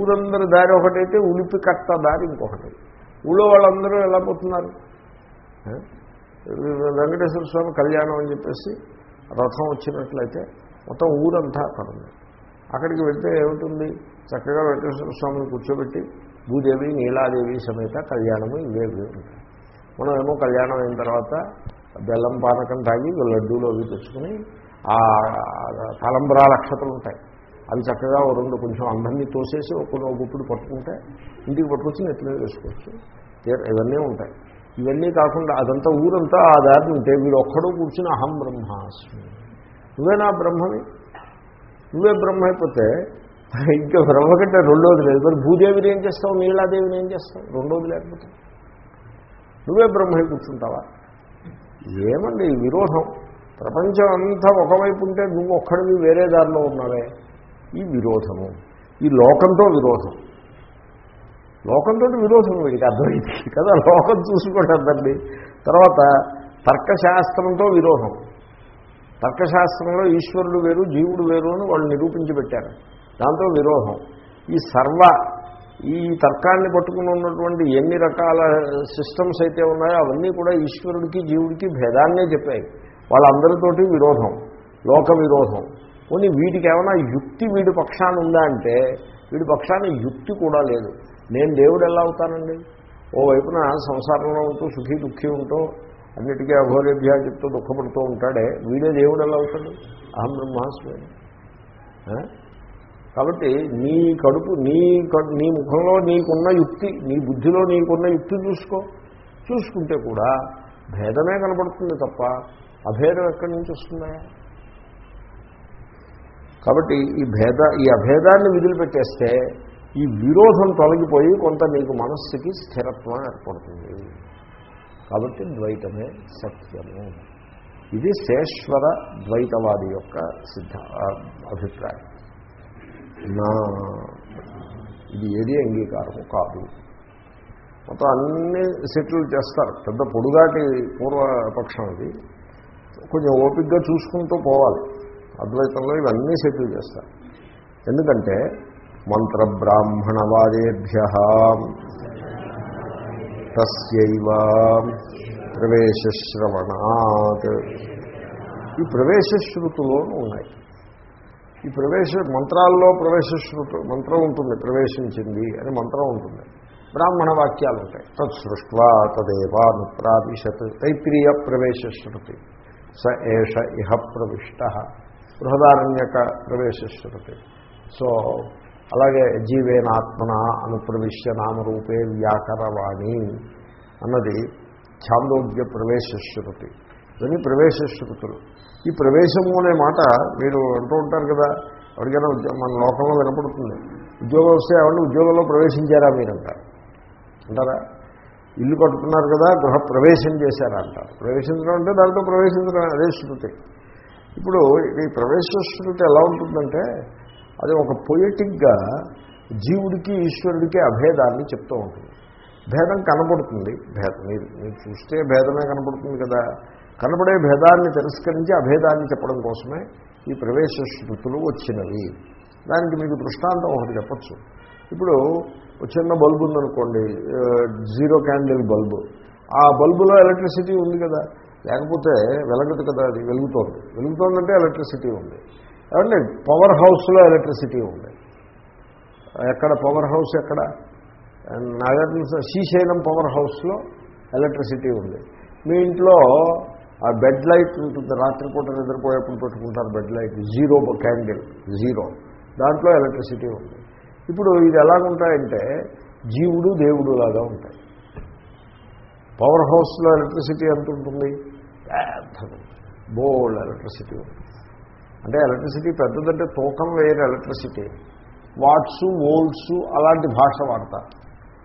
ఊరందరి దారి ఒకటైతే ఉలిపి కట్ట దారి ఇంకొకటి. ఊళ్ళో వాళ్ళందరూ ఎలా పోతున్నారు? వెంకటేశ్వర స్వామి కళ్యాణం అని చెప్పేసి రథం వచ్చినట్లయితే మొత్తం ఊరంతా అక్కడ ఉంది అక్కడికి వెళ్తే ఏమిటుంది? చక్కగా వెంకటేశ్వర స్వామిని కూర్చోబెట్టి భూదేవి నీలాదేవి సమేత కళ్యాణము ఇవే ఉంటాయి. మనం ఏమో కళ్యాణం అయిన తర్వాత బెల్లం పానకం తాగి లడ్డూలు అవి తెచ్చుకుని ఆ తలంబ్రా అక్షతలు ఉంటాయి. అవి చక్కగా ఓ రెండు కొంచెం అందరినీ తోసేసి ఒక గుప్పుడు పట్టుకుంటే ఇంటికి పట్టుకొచ్చి నెత్తిలో వేసుకోవచ్చు. ఇవన్నీ ఉంటాయి. ఇవన్నీ కాకుండా అదంతా ఊరంతా ఆ దారి ఉంటే వీడు ఒక్కడూ కూర్చుని అహం బ్రహ్మాస్మి. నువ్వేనా బ్రహ్మవి? నువ్వే బ్రహ్మ అయిపోతే ఇంకా బ్రహ్మ కంటే రెండోది లేదు. మరి భూదేవిని ఏం చేస్తావు? నీలాదేవిని ఏం చేస్తావు? రెండోది లేకపోతే. నువ్వే బ్రహ్మ అయి కూర్చుంటావా? ఏమండి ఈ విరోధం? ప్రపంచం అంతా ఒకవైపు ఉంటే నువ్వు ఒక్కడివి వేరే దారిలో ఉన్నావే. ఈ విరోధము ఈ లోకంతో విరోధం. లోకంతో విరోధం వీడికి అర్థమైంది కదా లోకం చూసుకోండి అందరినీ తర్వాత తర్కశాస్త్రంతో విరోధం. తర్కశాస్త్రంలో ఈశ్వరుడు వేరు జీవుడు వేరు అని వాళ్ళు నిరూపించి పెట్టారు. దాంతో విరోధం. ఈ సర్వ ఈ తర్కాన్ని పట్టుకుని ఉన్నటువంటి ఎన్ని రకాల సిస్టమ్స్ అయితే ఉన్నాయో అవన్నీ కూడా ఈశ్వరుడికి జీవుడికి భేదాన్నే చెప్పాయి. వాళ్ళందరితోటి విరోధం లోక విరోధం. పోనీ వీటికి ఏమైనా యుక్తి వీడి పక్షాన ఉందా అంటే వీడి పక్షాన యుక్తి కూడా లేదు. నేను దేవుడు ఎలా అవుతానండి? ఓ వైపున సంసారంలో ఉంటూ సుఖీ దుఃఖీ ఉంటూ అన్నిటికీ అఘోరేభ్యా చెప్తూ దుఃఖపడుతూ ఉంటాడే వీడే దేవుడు ఎలా అవుతాడు? అహం బ్రహ్మాస్మి. కాబట్టి నీ కడుపు నీ కడు- నీ ముఖంలో నీకున్న యుక్తి నీ బుద్ధిలో నీకున్న యుక్తి చూసుకో. చూసుకుంటే కూడా భేదమే కనపడుతుంది తప్ప అభేదం ఎక్కడి నుంచి వస్తుందా? కాబట్టి ఈ భేద ఈ అభేదాన్ని విదిలిపెట్టేస్తే ఈ విరోధం తొలగిపోయి కొంత నీకు మనస్సుకి స్థిరత్వం ఏర్పడుతుంది. కాబట్టి ద్వైతమే సత్యము. ఇది శేశ్వర ద్వైతవాది యొక్క సిద్ధ అభిప్రాయం. నా ఇది ఏది అంగీకారము కాదు. మొత్తం అన్ని సెటిల్ చేస్తారు. పెద్ద పొడుగాటి పూర్వపక్షం ఇది. కొంచెం ఓపిక్గా చూసుకుంటూ పోవాలి. అద్వైతంలో ఇవన్నీ సెటిల్ చేస్తారు. ఎందుకంటే మంత్రబ్రాహ్మణవాదేభ్య తస్యైవ ప్రవేశశ్రవణాత్. ఈ ప్రవేశశ్రుతులు ఉన్నాయి. ఈ ప్రవేశ మంత్రాల్లో ప్రవేశశ్రుతు మంత్రం ఉంటుంది ప్రవేశించింది అని మంత్రం ఉంటుంది. బ్రాహ్మణ వాక్యాలు ఉంటాయి. తత్ సృష్వా తదేవానుప్రావిశత్. తైత్రీయ ప్రవేశశ్రుతి. స ఏష ఇహ ప్రవిష్ట. బృహదారణ్యక ప్రవేశిస్తుంది. సో అలాగే జీవేనాత్మన అనుప్రవిశ్య నామరూపే వ్యాకరవాణి అన్నది ఛాందోగ్య ప్రవేశశ్రుతి. ఇవన్నీ ప్రవేశశ్రుతులు. ఈ ప్రవేశము అనే మాట మీరు అంటూ ఉంటారు కదా ఎవరికైనా ఉద్యోగం మన లోకంలో వినపడుతుంది. ఉద్యోగం వస్తే ఎవరు ఉద్యోగంలో ప్రవేశించారా మీరంటారు అంటారా? ఇల్లు కట్టుకున్నారు కదా గృహ ప్రవేశం చేశారంట. ప్రవేశించడం అంటే దాంట్లో ప్రవేశించడం అదే శృతి. ఇప్పుడు ఈ ప్రవేశ శృతి ఎలా ఉంటుందంటే అది ఒక పొయిటిక్గా జీవుడికి ఈశ్వరుడికి అభేదాన్ని చెప్తూ ఉంటుంది. భేదం కనపడుతుంది. భేదం మీరు మీరు చూస్తే భేదమే కనపడుతుంది కదా. కనపడే భేదాన్ని తిరస్కరించి అభేదాన్ని చెప్పడం కోసమే ఈ ప్రవేశ శృతులు వచ్చినవి. దానికి మీకు దృష్టాంతం ఒకటి చెప్పచ్చు. ఇప్పుడు చిన్న బల్బు ఉందనుకోండి జీరో క్యాండిల్ బల్బు. ఆ బల్బులో ఎలక్ట్రిసిటీ ఉంది కదా. లేకపోతే వెలగదు కదా అది వెలుగుతోంది. వెలుగుతోందంటే ఎలక్ట్రిసిటీ ఉంది. ఏమంటే పవర్ హౌస్లో ఎలక్ట్రిసిటీ ఉంది. ఎక్కడ పవర్ హౌస్ ఎక్కడ? నాగార్జున శ్రీశైలం పవర్ హౌస్లో ఎలక్ట్రిసిటీ ఉంది. మీ ఇంట్లో ఆ బెడ్ లైట్ ఉంటుంది రాత్రిపూట నిద్రపోయేప్పుడు పెట్టుకుంటారు bed light zero candle zero. దాంట్లో ఎలక్ట్రిసిటీ ఉంది. ఇప్పుడు ఇది ఎలాగుంటాయంటే జీవుడు దేవుడు లాగా ఉంటాయి. పవర్ హౌస్లో ఎలక్ట్రిసిటీ ఎంత ఉంటుంది? పెద్దది బోల్డ్ ఎలక్ట్రిసిటీ ఉంటుంది. అంటే ఎలక్ట్రిసిటీ పెద్దదంటే తూకం వేయని ఎలక్ట్రిసిటీ వాట్స్ వోల్ట్స్ అలాంటి భాష వాడతారు.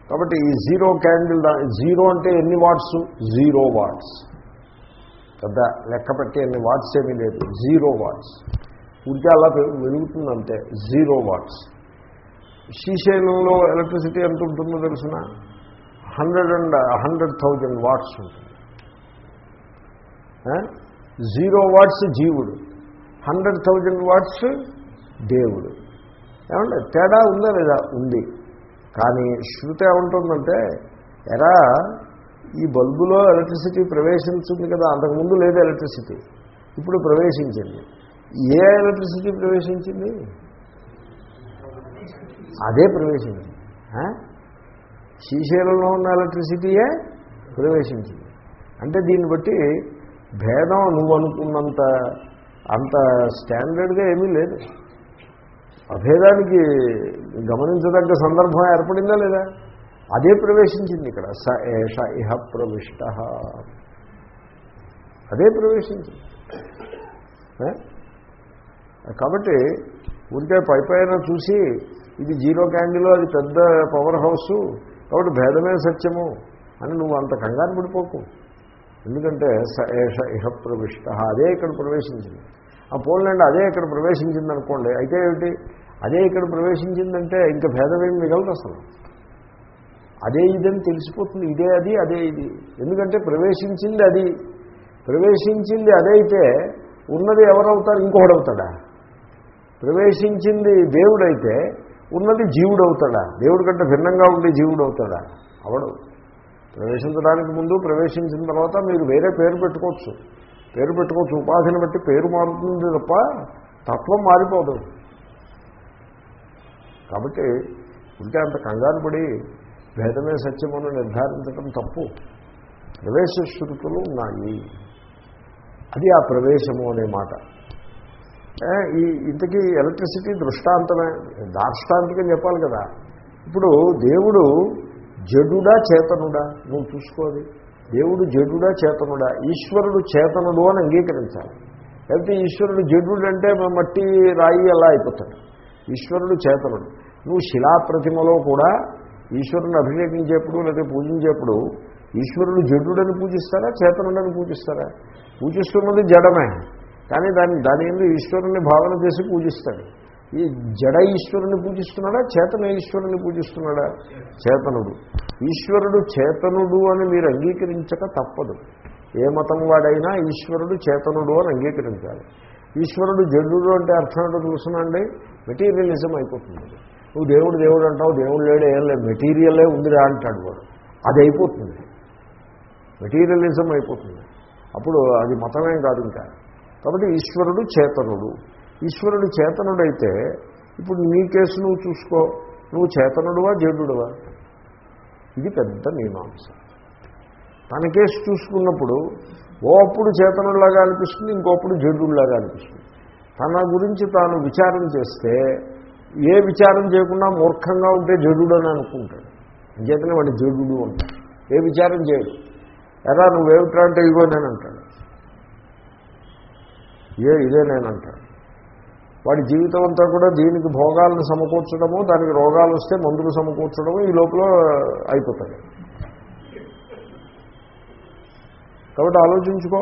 కాబట్టి ఈ జీరో క్యాండిల్ జీరో అంటే ఎన్ని వాట్స్ జీరో వాట్స్ పెద్ద లెక్క పెట్టి ఎన్ని వాట్స్ ఏమీ లేదు. జీరో వాట్స్ ఊరికే అలా వెలుగుతుందంటే జీరో వాట్స్ శ్రీశైలంలో ఎలక్ట్రిసిటీ ఎంత ఉంటుందో తెలిసిన? Hundred and hundred thousand watts ఉంటుంది. జీరో వాట్స్ జీవుడు. హండ్రెడ్ థౌజండ్ వాట్స్ దేవుడు. ఏమంటే తేడా ఉందా లేదా? ఉంది. కానీ శృతి ఏమంటుందంటే ఎరా ఈ బల్బులో ఎలక్ట్రిసిటీ ప్రవేశించింది కదా అంతకుముందు లేదు ఎలక్ట్రిసిటీ. ఇప్పుడు ప్రవేశించింది. ఏ ఎలక్ట్రిసిటీ ప్రవేశించింది? అదే ప్రవేశించింది. శ్రీశైలంలో ఉన్న ఎలక్ట్రిసిటీయే ప్రవేశించింది. అంటే దీన్ని బట్టి భేదం నువ్వు అనుకున్నంత అంత స్టాండర్డ్గా ఏమీ లేదు. అభేదానికి గమనించదగ్గ సందర్భం ఏర్పడిందా లేదా? అదే ప్రవేశించింది ఇక్కడ. స ఏష ఇహ ప్రవిష్ట. అదే ప్రవేశించింది. కాబట్టి ఉంటే పై పైన చూసి ఇది జీరో క్యాండిల్ అది పెద్ద పవర్ హౌస్ కాబట్టి భేదమే సత్యము అని నువ్వు అంత కంగారు పడిపోకు. ఎందుకంటే స ఏష ఇహ ప్రవిష్ట అదే ఇక్కడ ప్రవేశించింది. ఆ పోలండి అదే ఇక్కడ ప్రవేశించింది అనుకోండి అయితే ఏమిటి? అదే ఇక్కడ ప్రవేశించిందంటే ఇంకా భేదమేం మిగలదు అసలు. అదే ఇదని తెలిసిపోతుంది ఇదే అది అదే ఇది. ఎందుకంటే ప్రవేశించింది అది. ప్రవేశించింది అదైతే ఉన్నది ఎవరవుతారు? ఇంకొకడవుతాడా? ప్రవేశించింది దేవుడైతే ఉన్నది జీవుడు అవుతాడా దేవుడి కంటే భిన్నంగా ఉండే జీవుడు అవుతాడా అవడు. ప్రవేశించడానికి ముందు ప్రవేశించిన తర్వాత మీరు వేరే పేరు పెట్టుకోవచ్చు. పేరు పెట్టుకోవచ్చు. ఉపాధిని బట్టి పేరు మారుతుంది తప్ప తత్వం మారిపోదు. కాబట్టి ఉంటే అంత కంగారు పడి భేదమే సత్యమని నిర్ధారించడం తప్పు. ప్రవేశ శృతులు ఉన్నాయి. అది ఆ ప్రవేశము అనే మాట. ఈ ఇంతకీ ఎలక్ట్రిసిటీ దృష్టాంతమే దార్ష్టాంతికం చెప్పాలి కదా. ఇప్పుడు దేవుడు జడుడా చేతనుడా? నువ్వు చూసుకోవాలి దేవుడు జడుడా చేతనుడా? ఈశ్వరుడు చేతనుడు అని అంగీకరించాలి. లేకపోతే ఈశ్వరుడు జడుడు అంటే మట్టి రాయి అలా అయిపోతాడు. ఈశ్వరుడు చేతనుడు. నువ్వు శిలాప్రతిమలో కూడా ఈశ్వరుని అభిషేకించేప్పుడు లేదా పూజించేప్పుడు ఈశ్వరుడు జడుడని పూజిస్తారా చేతనుడని పూజిస్తారా? పూజిస్తున్నది జడమే. కానీ దాన్ని దాని ఎందు ఈశ్వరుని భావన చేసి పూజిస్తాడు. ఈ జడ ఈశ్వరుని పూజిస్తున్నాడా? చేతన ఈశ్వరుని పూజిస్తున్నాడా? చేతనుడు. ఈశ్వరుడు చేతనుడు అని మీరు అంగీకరించక తప్పదు. ఏ మతం వాడైనా ఈశ్వరుడు చేతనుడు అని అంగీకరించాలి. ఈశ్వరుడు జడుడు అంటే అర్థం ఏంటో తెలుసునండి మెటీరియలిజం అయిపోతుంది. నువ్వు దేవుడు దేవుడు అంటావు దేవుడు లేడు ఏం లేదు మెటీరియలే ఉందిరా అంటాడు వాడు. అది అయిపోతుంది. మెటీరియలిజం అయిపోతుంది. అప్పుడు అది మతమేం కాదు ఇంకా. కాబట్టి ఈశ్వరుడు చేతనుడు. ఈశ్వరుడు చేతనుడైతే ఇప్పుడు నీ కేసు నువ్వు చూసుకో. నువ్వు చేతనుడువా జడువా ఇది పెద్ద మీమాంస. తన కేసు చూసుకున్నప్పుడు ఓ అప్పుడు చేతనుడిలాగా అనిపిస్తుంది ఇంకోప్పుడు జడులాగా అనిపిస్తుంది. తన గురించి తాను విచారం చేస్తే ఏ విచారం చేయకుండా మూర్ఖంగా ఉంటే జడు అని అనుకుంటాడు. అంచేతనే వాడు జడు అంటాడు. ఏ విచారం చేయడు. ఎలా నువ్వేమిట్రా అంటే ఇగో నేను అంటాడు. ఏ ఇదే నేను వాడి జీవితం అంతా కూడా దీనికి భోగాలను సమకూర్చడము దానికి రోగాలు వస్తే మందులు సమకూర్చడము ఈ లోపల అయిపోతాయి. కాబట్టి ఆలోచించుకో.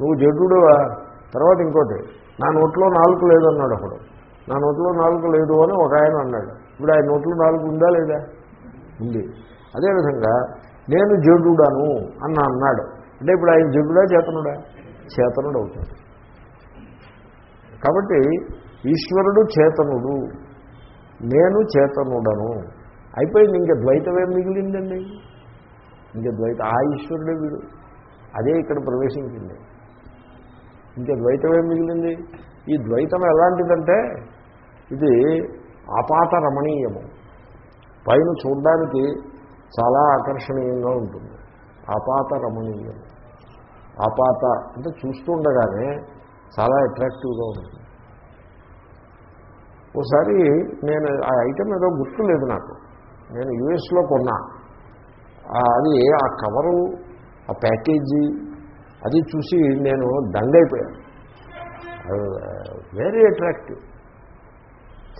నువ్వు జడ్డుడువా తర్వాత ఇంకోటి నా నోట్లో నాలుగు లేదన్నాడు ఒకడు నా నోట్లో నాలుగు లేదు అని ఒక ఆయన అన్నాడు. ఇప్పుడు ఆయన నోట్లో నాలుగు ఉందా లేదా? ఉంది. అదేవిధంగా నేను జడ్డుడాను అన్న అన్నాడు. అంటే ఇప్పుడు ఆయన జడ్డుడా చేతనుడా? చేతనుడు అవుతాడు. కాబట్టి ఈశ్వరుడు చేతనుడు నేను చేతనుడను. అయిపోయింది ఇంకా ద్వైతమే మిగిలిందండి? ఇంకా ద్వైత ఆ ఈశ్వరుడే వీడు. అదే ఇక్కడ ప్రవేశించింది. ఇంకా ద్వైతమే మిగిలింది? ఈ ద్వైతం ఎలాంటిదంటే ఇది ఆపాత రమణీయము. పైన చూడడానికి చాలా ఆకర్షణీయంగా ఉంటుంది. ఆపాత రమణీయం ఆపాత అంటే చూస్తుండగానే చాలా అట్రాక్టివ్గా ఉంటుంది ఓసారి నేను ఆ ఐటెం ఏదో గుర్తు లేదు నాకు. నేను యూఎస్లో కొన్నా. అది ఆ కవరు ఆ ప్యాకేజీ అది చూసి నేను దండైపోయాను వెరీ అట్రాక్టివ్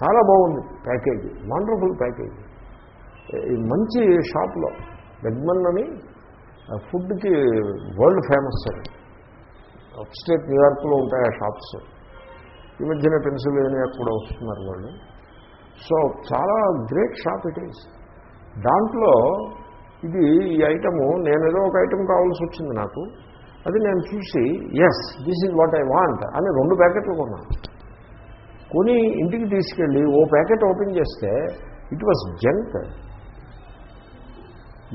చాలా బాగుంది ప్యాకేజీ వండర్ఫుల్ ప్యాకేజీ. ఈ మంచి షాప్లో బెగ్మన్ అని ఫుడ్కి వరల్డ్ ఫేమస్ అది అప్స్టేట్ న్యూయార్క్లో ఉంటాయి ఆ షాప్స్. ఈ మధ్యన పెన్సిల్వేనియా కూడా వస్తున్నారు వాళ్ళు. సో చాలా గ్రేట్ షాప్ ఇట్ ఈస్. దాంట్లో ఇది ఈ ఐటము నేను ఏదో ఒక ఐటమ్ కావాల్సి వచ్చింది నాకు. అది నేను చూసి yes this is what I want అని రెండు ప్యాకెట్లు కొన్నాను. కొని ఇంటికి తీసుకెళ్ళి ఓ ప్యాకెట్ ఓపెన్ చేస్తే it was junk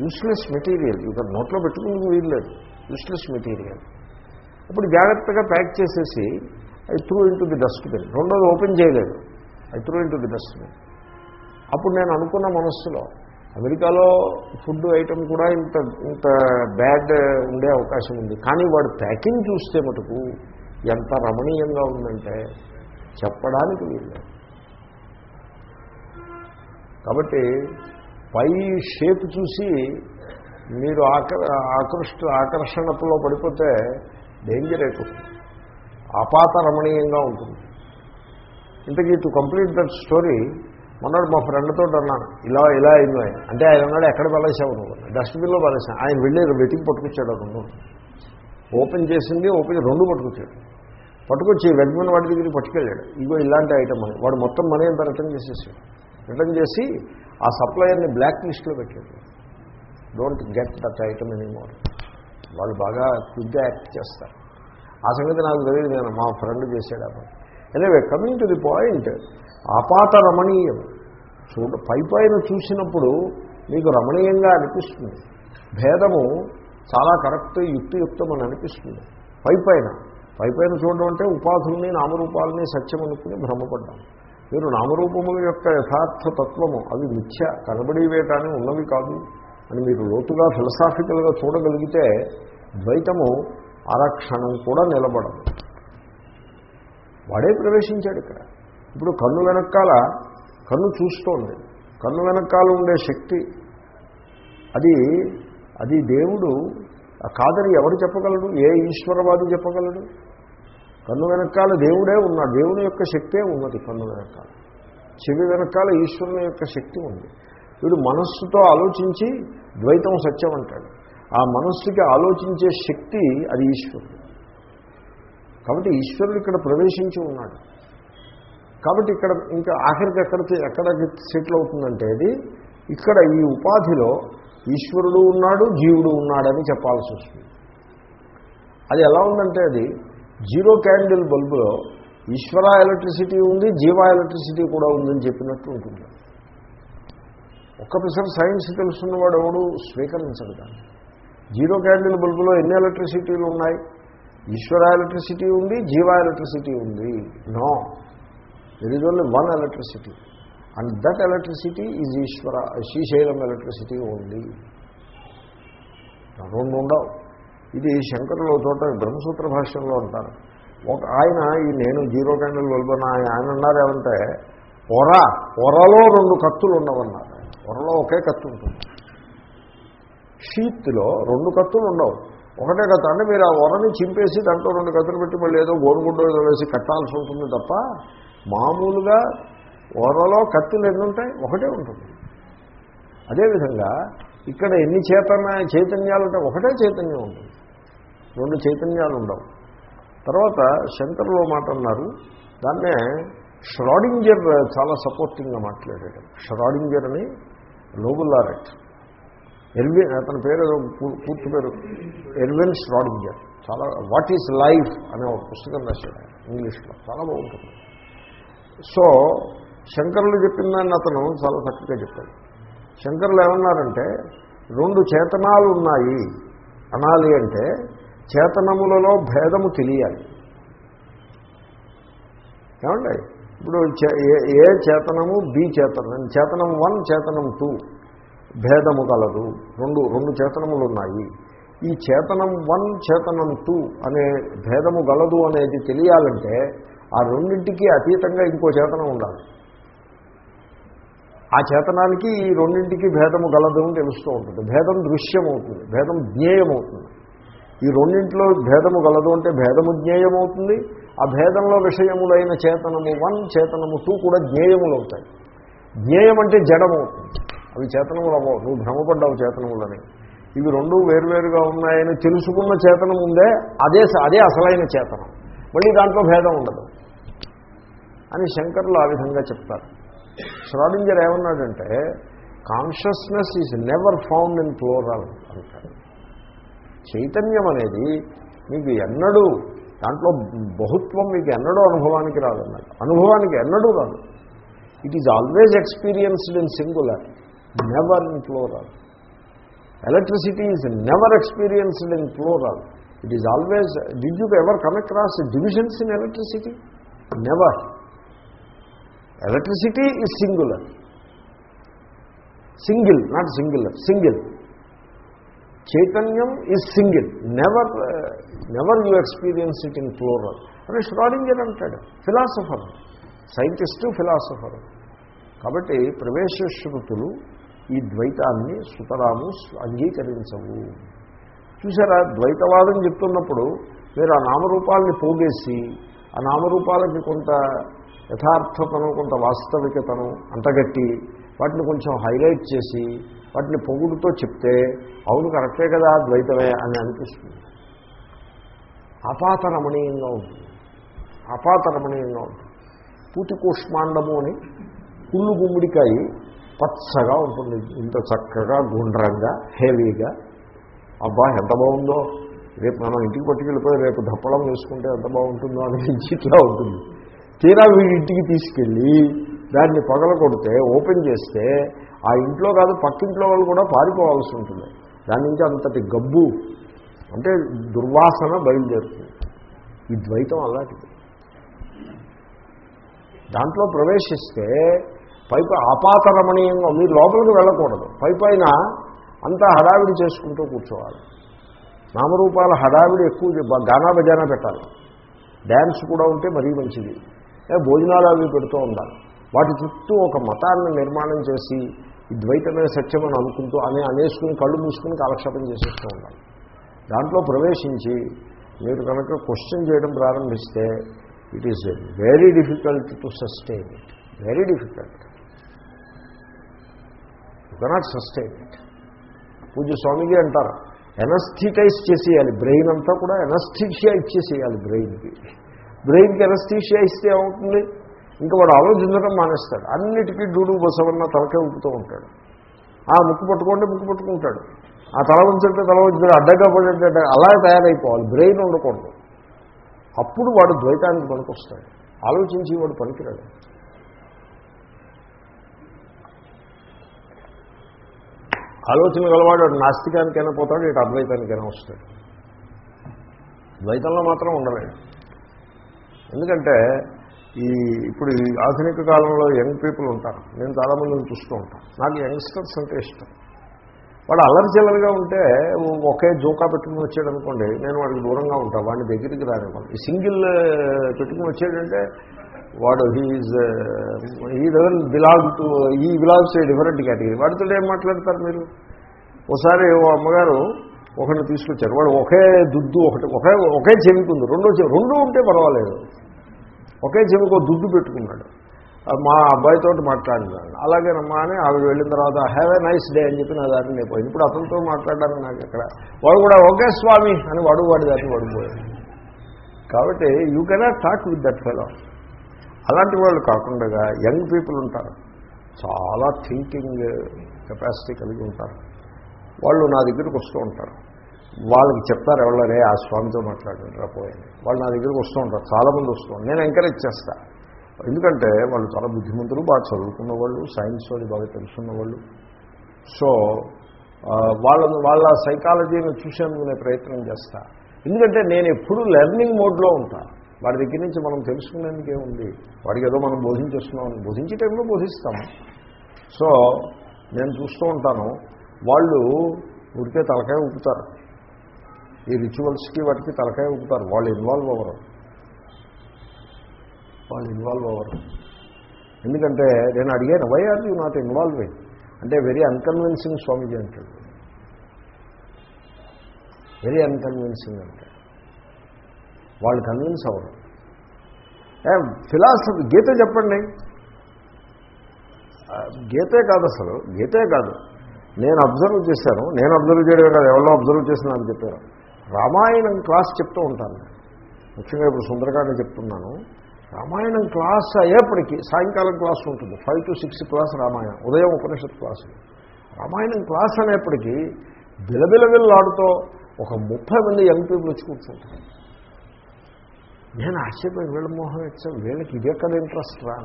useless material ఇక నోట్లో పెట్టుకుని వీల్లేదు. యూస్లెస్ మెటీరియల్ అప్పుడు జాగ్రత్తగా ప్యాక్ చేసేసి I threw into the dustbin. రెండోది ఓపెన్ చేయలేదు. I threw into the dustbin. అప్పుడు నేను అనుకున్న మనస్సులో అమెరికాలో ఫుడ్ ఐటెం కూడా ఇంత ఇంత బ్యాడ్ ఉండే అవకాశం ఉంది. కానీ వాడు ప్యాకింగ్ చూస్తే మటుకు ఎంత రమణీయంగా ఉందంటే చెప్పడానికి వీళ్ళు కాబట్టి పై షేప్ చూసి మీరు ఆకర్ ఆకృష్ట ఆకర్షణలో పడిపోతే డేంజర్ అయిపోతుంది. అపాత రమణీయంగా ఉంటుంది. ఇంతకీ టు కంప్లీట్ దట్ స్టోరీ మొన్నటి మా ఫ్రెండ్తో అన్నాను ఇలా ఇలా అయింది ఆయన. అంటే ఆయన అన్నాడు ఎక్కడ పడేసావు నువ్వు? డస్ట్బిన్లో పడేసాను ఆయన వెళ్ళి వెతికి పట్టుకొచ్చాడు రెండు ఓపెన్ చేసింది ఓపెన్ రెండు పట్టుకొచ్చాడు. పట్టుకొచ్చి వెడ్మన్ వాడి దగ్గరికి పట్టుకెళ్ళాడు. ఇగో ఇలాంటి ఐటమ్ అని. వాడు మొత్తం మనీ అంతా రిటర్న్ చేసేసాడు. రిటర్న్ చేసి ఆ సప్లయర్ని బ్లాక్ లిస్ట్లో పెట్టాడు. Don't get that item anymore. వాళ్ళు బాగా క్విక్గా యాక్ట్ చేస్తారు. ఆ సంగతి నాకు తెలియదు నేను మా ఫ్రెండ్ చేశాడు అప్పుడు anyway coming to the point ఆపాత రమణీయం చూడ పై పైన చూసినప్పుడు మీకు రమణీయంగా అనిపిస్తుంది. భేదము చాలా కరెక్ట్ యుక్తియుక్తం అని అనిపిస్తుంది. పై పైన పై పైన చూడడం అంటే ఉపాధుల్ని నామరూపాలని సత్యం అనుకుని భ్రమపడ్డాం. మీరు నామరూపముల యొక్క యథార్థ తత్వము అవి మిథ్య కనబడివే ఉన్నవి కాదు. అని మీరు లోతుగా ఫిలసాఫికల్గా చూడగలిగితే ద్వైతము ఆరక్షణం కూడా నిలబడదు. వాడే ప్రవేశించాడు ఇక్కడ. ఇప్పుడు కన్ను వెనకాల కన్ను చూస్తోంది. కన్ను వెనకాల ఉండే శక్తి. అది అది దేవుడు కాదని ఎవరు చెప్పగలడు ఏ ఈశ్వరవాది చెప్పగలడు కన్ను వెనకాల దేవుడే ఉన్నాడు. దేవుని యొక్క శక్తే ఉన్నది కన్ను వెనకాల. చెవి వెనకాల ఈశ్వరుని యొక్క శక్తి ఉంది. వీడు మనస్సుతో ఆలోచించి ద్వైతం సత్యం అంటాడు. ఆ మనస్సుకి ఆలోచించే శక్తి అది ఈశ్వరుడు. కాబట్టి ఈశ్వరుడు ఇక్కడ ప్రవేశించి ఉన్నాడు. కాబట్టి ఇక్కడ ఇంకా ఆఖరికి ఎక్కడ ఎక్కడికి సెటిల్ అవుతుందంటే అది ఇక్కడ ఈ ఉపాధిలో ఈశ్వరుడు ఉన్నాడు జీవుడు ఉన్నాడని చెప్పాల్సి వస్తుంది. అది ఎలా ఉందంటే అది జీరో క్యాండిల్ బల్బులో ఈశ్వర ఎలక్ట్రిసిటీ ఉంది జీవ ఎలక్ట్రిసిటీ కూడా ఉందని చెప్పినట్టు ఉంటుంది. ఒక్క పిసర్ సైన్స్ తెలుసున్నవాడు ఎవడు? స్వీకరించడు దాన్ని. జీరో క్యాండిల్ బల్బులో ఎన్ని ఎలక్ట్రిసిటీలు ఉన్నాయి? ఈశ్వర ఎలక్ట్రిసిటీ ఉంది జీవ ఎలక్ట్రిసిటీ ఉంది. No. There is only one electricity and that electricity is Eshwara Srisailam electricity only రెండు ఉండవు. ఇది శంకరులో చోట బ్రహ్మసూత్ర భాష్యంలో అంటారు. ఒక ఆయన ఈ నేను జీరో క్యాండిల్ వెల్బన ఆయన అన్నారు ఏమంటే పొర పొరలో రెండు కత్తులు ఉండవన్నారు. పొరలో ఒకే కత్తి ఉంటుంది. షీత్లో రెండు కత్తులు ఉండవు. ఒకటే కథ అంటే మీరు ఆ ఒరని చింపేసి దాంట్లో రెండు కత్తులు పెట్టి మళ్ళీ ఏదో గోరుగుడ్డో ఏదో వేసి కట్టాల్సి ఉంటుంది తప్ప మామూలుగా వరలో కత్తులు ఎన్ని ఉంటాయి? ఒకటే ఉంటుంది. అదేవిధంగా ఇక్కడ ఎన్ని చేతన చైతన్యాలు ఉంటాయి ఒకటే చైతన్యం ఉంటుంది. రెండు చైతన్యాలు ఉండవు. తర్వాత శంకర్లో మాట అన్నారు. దాన్నే ష్రాడింజర్ చాలా సపోర్టింగ్గా మాట్లాడాడు. ష్రాడింజర్ అని లోబుల్లారెట్ ఎర్విన్ అతని పేరు పూర్తి పేరు. ఎర్విన్ ష్రాడింజర్ చాలా వాట్ ఈజ్ లైఫ్ అనే ఒక పుస్తకం రాశాడు ఇంగ్లీష్లో. చాలా బాగుంటుంది. సో శంకరులు చెప్పిన దాన్ని అతను చాలా చక్కగా చెప్పాడు. శంకరులు ఏమన్నారంటే రెండు చేతనాలు ఉన్నాయి అనాలి అంటే చేతనములలో భేదము తెలియాలి. ఏమండి? ఇప్పుడు ఏ చేతనము బి చేతనం చేతనం వన్ చేతనం టూ. భేదము కలదు. రెండు రెండు చేతనములు ఉన్నాయి. ఈ చేతనం వన్ చేతనం టూ అనే భేదము గలదు అనేది తెలియాలంటే ఆ రెండింటికి అతీతంగా ఇంకో చేతనం ఉండాలి. ఆ చేతనానికి ఈ రెండింటికి భేదము గలదు అని తెలుస్తూ ఉంటుంది. భేదం దృశ్యమవుతుంది భేదం జ్ఞేయమవుతుంది. ఈ రెండింటిలో భేదము గలదు అంటే భేదము జ్ఞేయమవుతుంది ఆ భేదంలో విషయములైన చేతనము వన్ చేతనము టూ కూడా జ్ఞేయములు అవుతాయి జ్ఞేయం అంటే జడమవుతుంది అవి చేతనములు అవ్వవు. నువ్వు భ్రమపడ్డావు చేతనములని. ఇవి రెండు వేరువేరుగా ఉన్నాయని తెలుసుకున్న చేతనం ఉందే అదే అదే అసలైన చేతనం. మళ్ళీ దాంట్లో భేదం ఉండదు. అని శంకర్లు ఆ విధంగా చెప్తారు. శ్రాడింజర్ ఏమన్నాడంటే consciousness is never found in plural అంటాడు చైతన్యం అనేది మీకు ఎన్నడూ దాంట్లో బహుత్వం మీకు ఎన్నడూ అనుభవానికి రాదన్నట్టు అనుభవానికి ఎన్నడూ రాదు. It is always experienced in singular never in plural electricity is never experienced in plural it is always did you ever come across divisions in electricity never electricity is singular single not singular single చైతన్యం is single never never you experience it in plural అని Schrodinger అంటాడు philosopher scientist philosopher కాబట్టి ప్రవేశ శృతులు ఈ ద్వైతాన్ని సుతరాము అంగీకరించవు. చూసారా ద్వైతవాదం చెప్తున్నప్పుడు మీరు ఆ నామరూపాలని పోగేసి ఆ నామరూపాలకి కొంత యథార్థతను కొంత వాస్తవికతను అంటగట్టి వాటిని కొంచెం హైలైట్ చేసి వాటిని పొగుడుతో చెప్తే అవును కరెక్టే కదా ద్వైతమే అని అనిపిస్తుంది. అపాతరమణీయంగా ఉంటుంది. అపాతరమణీయంగా ఉంటుంది. పూతి కూష్మాండము అని కుళ్ళు గుమ్మిడికాయ పచ్చగా ఉంటుంది. ఇంత చక్కగా గుండ్రంగా హెవీగా. అబ్బా ఎంత బాగుందో! రేపు మనం ఇంటికి పట్టుకెళ్ళిపోయి రేపు దప్పడం వేసుకుంటే ఎంత బాగుంటుందో అనిపించి ఇట్లా ఉంటుంది. తీరా వీడి ఇంటికి తీసుకెళ్ళి దాన్ని పగల కొడితే ఓపెన్ చేస్తే ఆ ఇంట్లో కాదు పక్కింట్లో వాళ్ళు కూడా పారిపోవాల్సి ఉంటుంది. దాని నుంచి అంతటి గబ్బు అంటే దుర్వాసన బయలుదేరుతుంది. ఈ ద్వైతం అలాంటిది. దాంట్లో ప్రవేశిస్తే పైప ఆపాతరమణీయంగా మీరు లోపలికి వెళ్ళకూడదు. పైపైన అంతా హడావిడి చేసుకుంటూ కూర్చోవాలి. నామరూపాల హడావిడి ఎక్కువ గానా బజానా పెట్టాలి. డ్యాన్స్ కూడా ఉంటే మరీ మంచిది. భోజనాలు అవి పెడుతూ ఉండాలి. వాటి చుట్టూ ఒక మతాన్ని నిర్మాణం చేసి ఈ ద్వైతమే సత్యం అని అనుకుంటూ అని అనేసుకుని కళ్ళు మూసుకుని కాలక్షేపం చేసేస్తూ ఉండాలి. దాంట్లో ప్రవేశించి మీరు కనుక క్వశ్చన్ చేయడం ప్రారంభిస్తే it is very difficult to sustain it very difficult you cannot sustain it పూజ స్వామిజీ అంటారు ఎనస్థిటైజ్ చేసేయాలి బ్రెయిన్ అంతా కూడా ఎనస్థీషియా ఇచ్చేసేయాలి బ్రెయిన్కి బ్రెయిన్కి ఎనస్థీషియా ఇస్తే ఏమవుతుంది? ఇంకా వాడు ఆలోచించడం మానేస్తాడు. అన్నిటికీ డూడు బసవన్న తలకే ఊపుతూ ఉంటాడు. ఆ ముక్కు పట్టుకోండి ముక్కు పట్టుకుంటాడు. ఆ తల ఉంచంటే తల ఉంచాడు అడ్డగా పడంటే అలా తయారైపోవాలి. బ్రెయిన్ ఉండకూడదు. అప్పుడు వాడు ద్వైతానికి పనికొస్తాడు. ఆలోచించి వాడు పనికిరాడు. ఆలోచన గలవాడు వాడు నాస్తికానికైనా పోతాడు ఇటు అద్వైతానికైనా వస్తాడు. ద్వైతంలో మాత్రం ఉండలేడు. ఎందుకంటే ఈ ఇప్పుడు ఈ ఆధునిక కాలంలో యంగ్ పీపుల్ ఉంటారు. నేను చాలామందిని చూస్తూ ఉంటాను. నాకు యంగ్స్టర్స్ అంటే ఇష్టం. వాడు అల్లరిచిల్లరిగా ఉంటే ఒకే జోకా పెట్టుకుని వచ్చాడు అనుకోండి నేను వాడికి దూరంగా ఉంటాను వాడిని దగ్గరికి రానివ్వను. ఈ సింగిల్ పెట్టుకుని వచ్చాడంటే వాడు హీజ్ ఈ డజన్ బిలాంగ్ టు ఈ బిలాంగ్స్ డిఫరెంట్ కేటగిరీ వాడితో ఏం మాట్లాడతారు మీరు? ఒకసారి ఓ అమ్మగారు ఒకరిని తీసుకొచ్చారు. వాడు ఒకే దుద్దు ఒకటి ఒకే ఒకే చెవికి ఉంది. రెండో చెవి రెండు ఉంటే పర్వాలేదు. ఒకే చెవికి ఒక పెట్టుకున్నాడు. మా అబ్బాయితో మాట్లాడినాడు అలాగేనమ్మా అని ఆవిడ వెళ్ళిన తర్వాత హ్యావ్ ఏ నైస్ డే అని చెప్పి నా దారిని నేను ఇప్పుడు అతనితో మాట్లాడాను నాకు ఇక్కడ వాడు కూడా ఒకే స్వామి అని వాడు వాడి దాన్ని పడిపోయాడు కాబట్టి you cannot talk with that fellow అలాంటి వాళ్ళు కాకుండా యంగ్ పీపుల్ ఉంటారు. చాలా థింకింగ్ కెపాసిటీ కలిగి ఉంటారు. వాళ్ళు నా దగ్గరికి వస్తూ ఉంటారు. వాళ్ళకి చెప్తారు ఎవరైనా ఆ స్వామితో మాట్లాడండి రాపోయండి వాళ్ళు నా దగ్గరికి వస్తూ ఉంటారు చాలామంది వస్తూ నేను ఎంకరేజ్ చేస్తా. ఎందుకంటే వాళ్ళు చాలా బుద్ధిమంతులు బాగా చదువుకున్న వాళ్ళు సైన్స్ వాళ్ళు బాగా తెలుసున్న వాళ్ళు సో వాళ్ళని వాళ్ళ సైకాలజీని చూసేందుకునే ప్రయత్నం చేస్తా. ఎందుకంటే నేను ఎప్పుడు లెర్నింగ్ మోడ్లో ఉంటాను వాడి దగ్గర నుంచి మనం తెలుసుకునేందుకే ఉంది. వాడికి ఏదో మనం బోధించేస్తున్నాం బోధించే టైంలో బోధిస్తాము. సో నేను చూస్తూ ఉంటాను. వాళ్ళు ఉడికే తలకాయ ఊపుతారు. ఈ రిచువల్స్కి వాటికి తలకాయ ఊపుతారు. వాళ్ళు ఇన్వాల్వ్ అవ్వరు. వాళ్ళు ఇన్వాల్వ్ అవ్వరు. ఎందుకంటే నేను అడిగాను why are you not involving అంటే వెరీ అన్కన్విన్సింగ్ స్వామీజీ అంటాడు. వెరీ అన్కన్విన్సింగ్ అంటే. వాళ్ళు కన్విన్స్ అవ్వరు. ఫిలాసఫీ గీత చెప్పండి. గీతే కాదు అసలు గీతే కాదు. నేను అబ్జర్వ్ చేశాను. నేను అబ్జర్వ్ చేయడం కాదు ఎవరో అబ్జర్వ్ చేసిన నాకు చెప్పారు. రామాయణం క్లాస్ చెప్తూ ఉంటాను. ముఖ్యంగా ఇప్పుడు సుందరకాండ చెప్తున్నాను. రామాయణం క్లాస్ అయ్యేప్పటికీ సాయంకాలం క్లాస్ ఉంటుంది. Five to six class Ramayanam ఉదయం ఉపనిషత్ క్లాసు. రామాయణం క్లాస్ అనేప్పటికీ బిలబిలబిల్లాడుతో ఒక ముప్పై మంది యంగ్ పీపుల్ వచ్చి కూర్చుంటారు. నేను ఆశ్చర్యపోయి వీళ్ళ మోహన్ ఇచ్చా వీళ్ళకి ఇదే కదా ఇంట్రెస్ట్ రా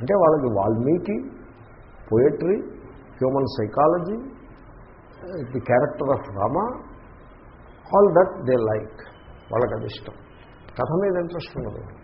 అంటే వాళ్ళకి Valmiki poetry human psychology the character of Rama all that they like వాళ్ళకి అది ఇష్టం. కథ మీద ఇంట్రెస్ట్ ఉండదు.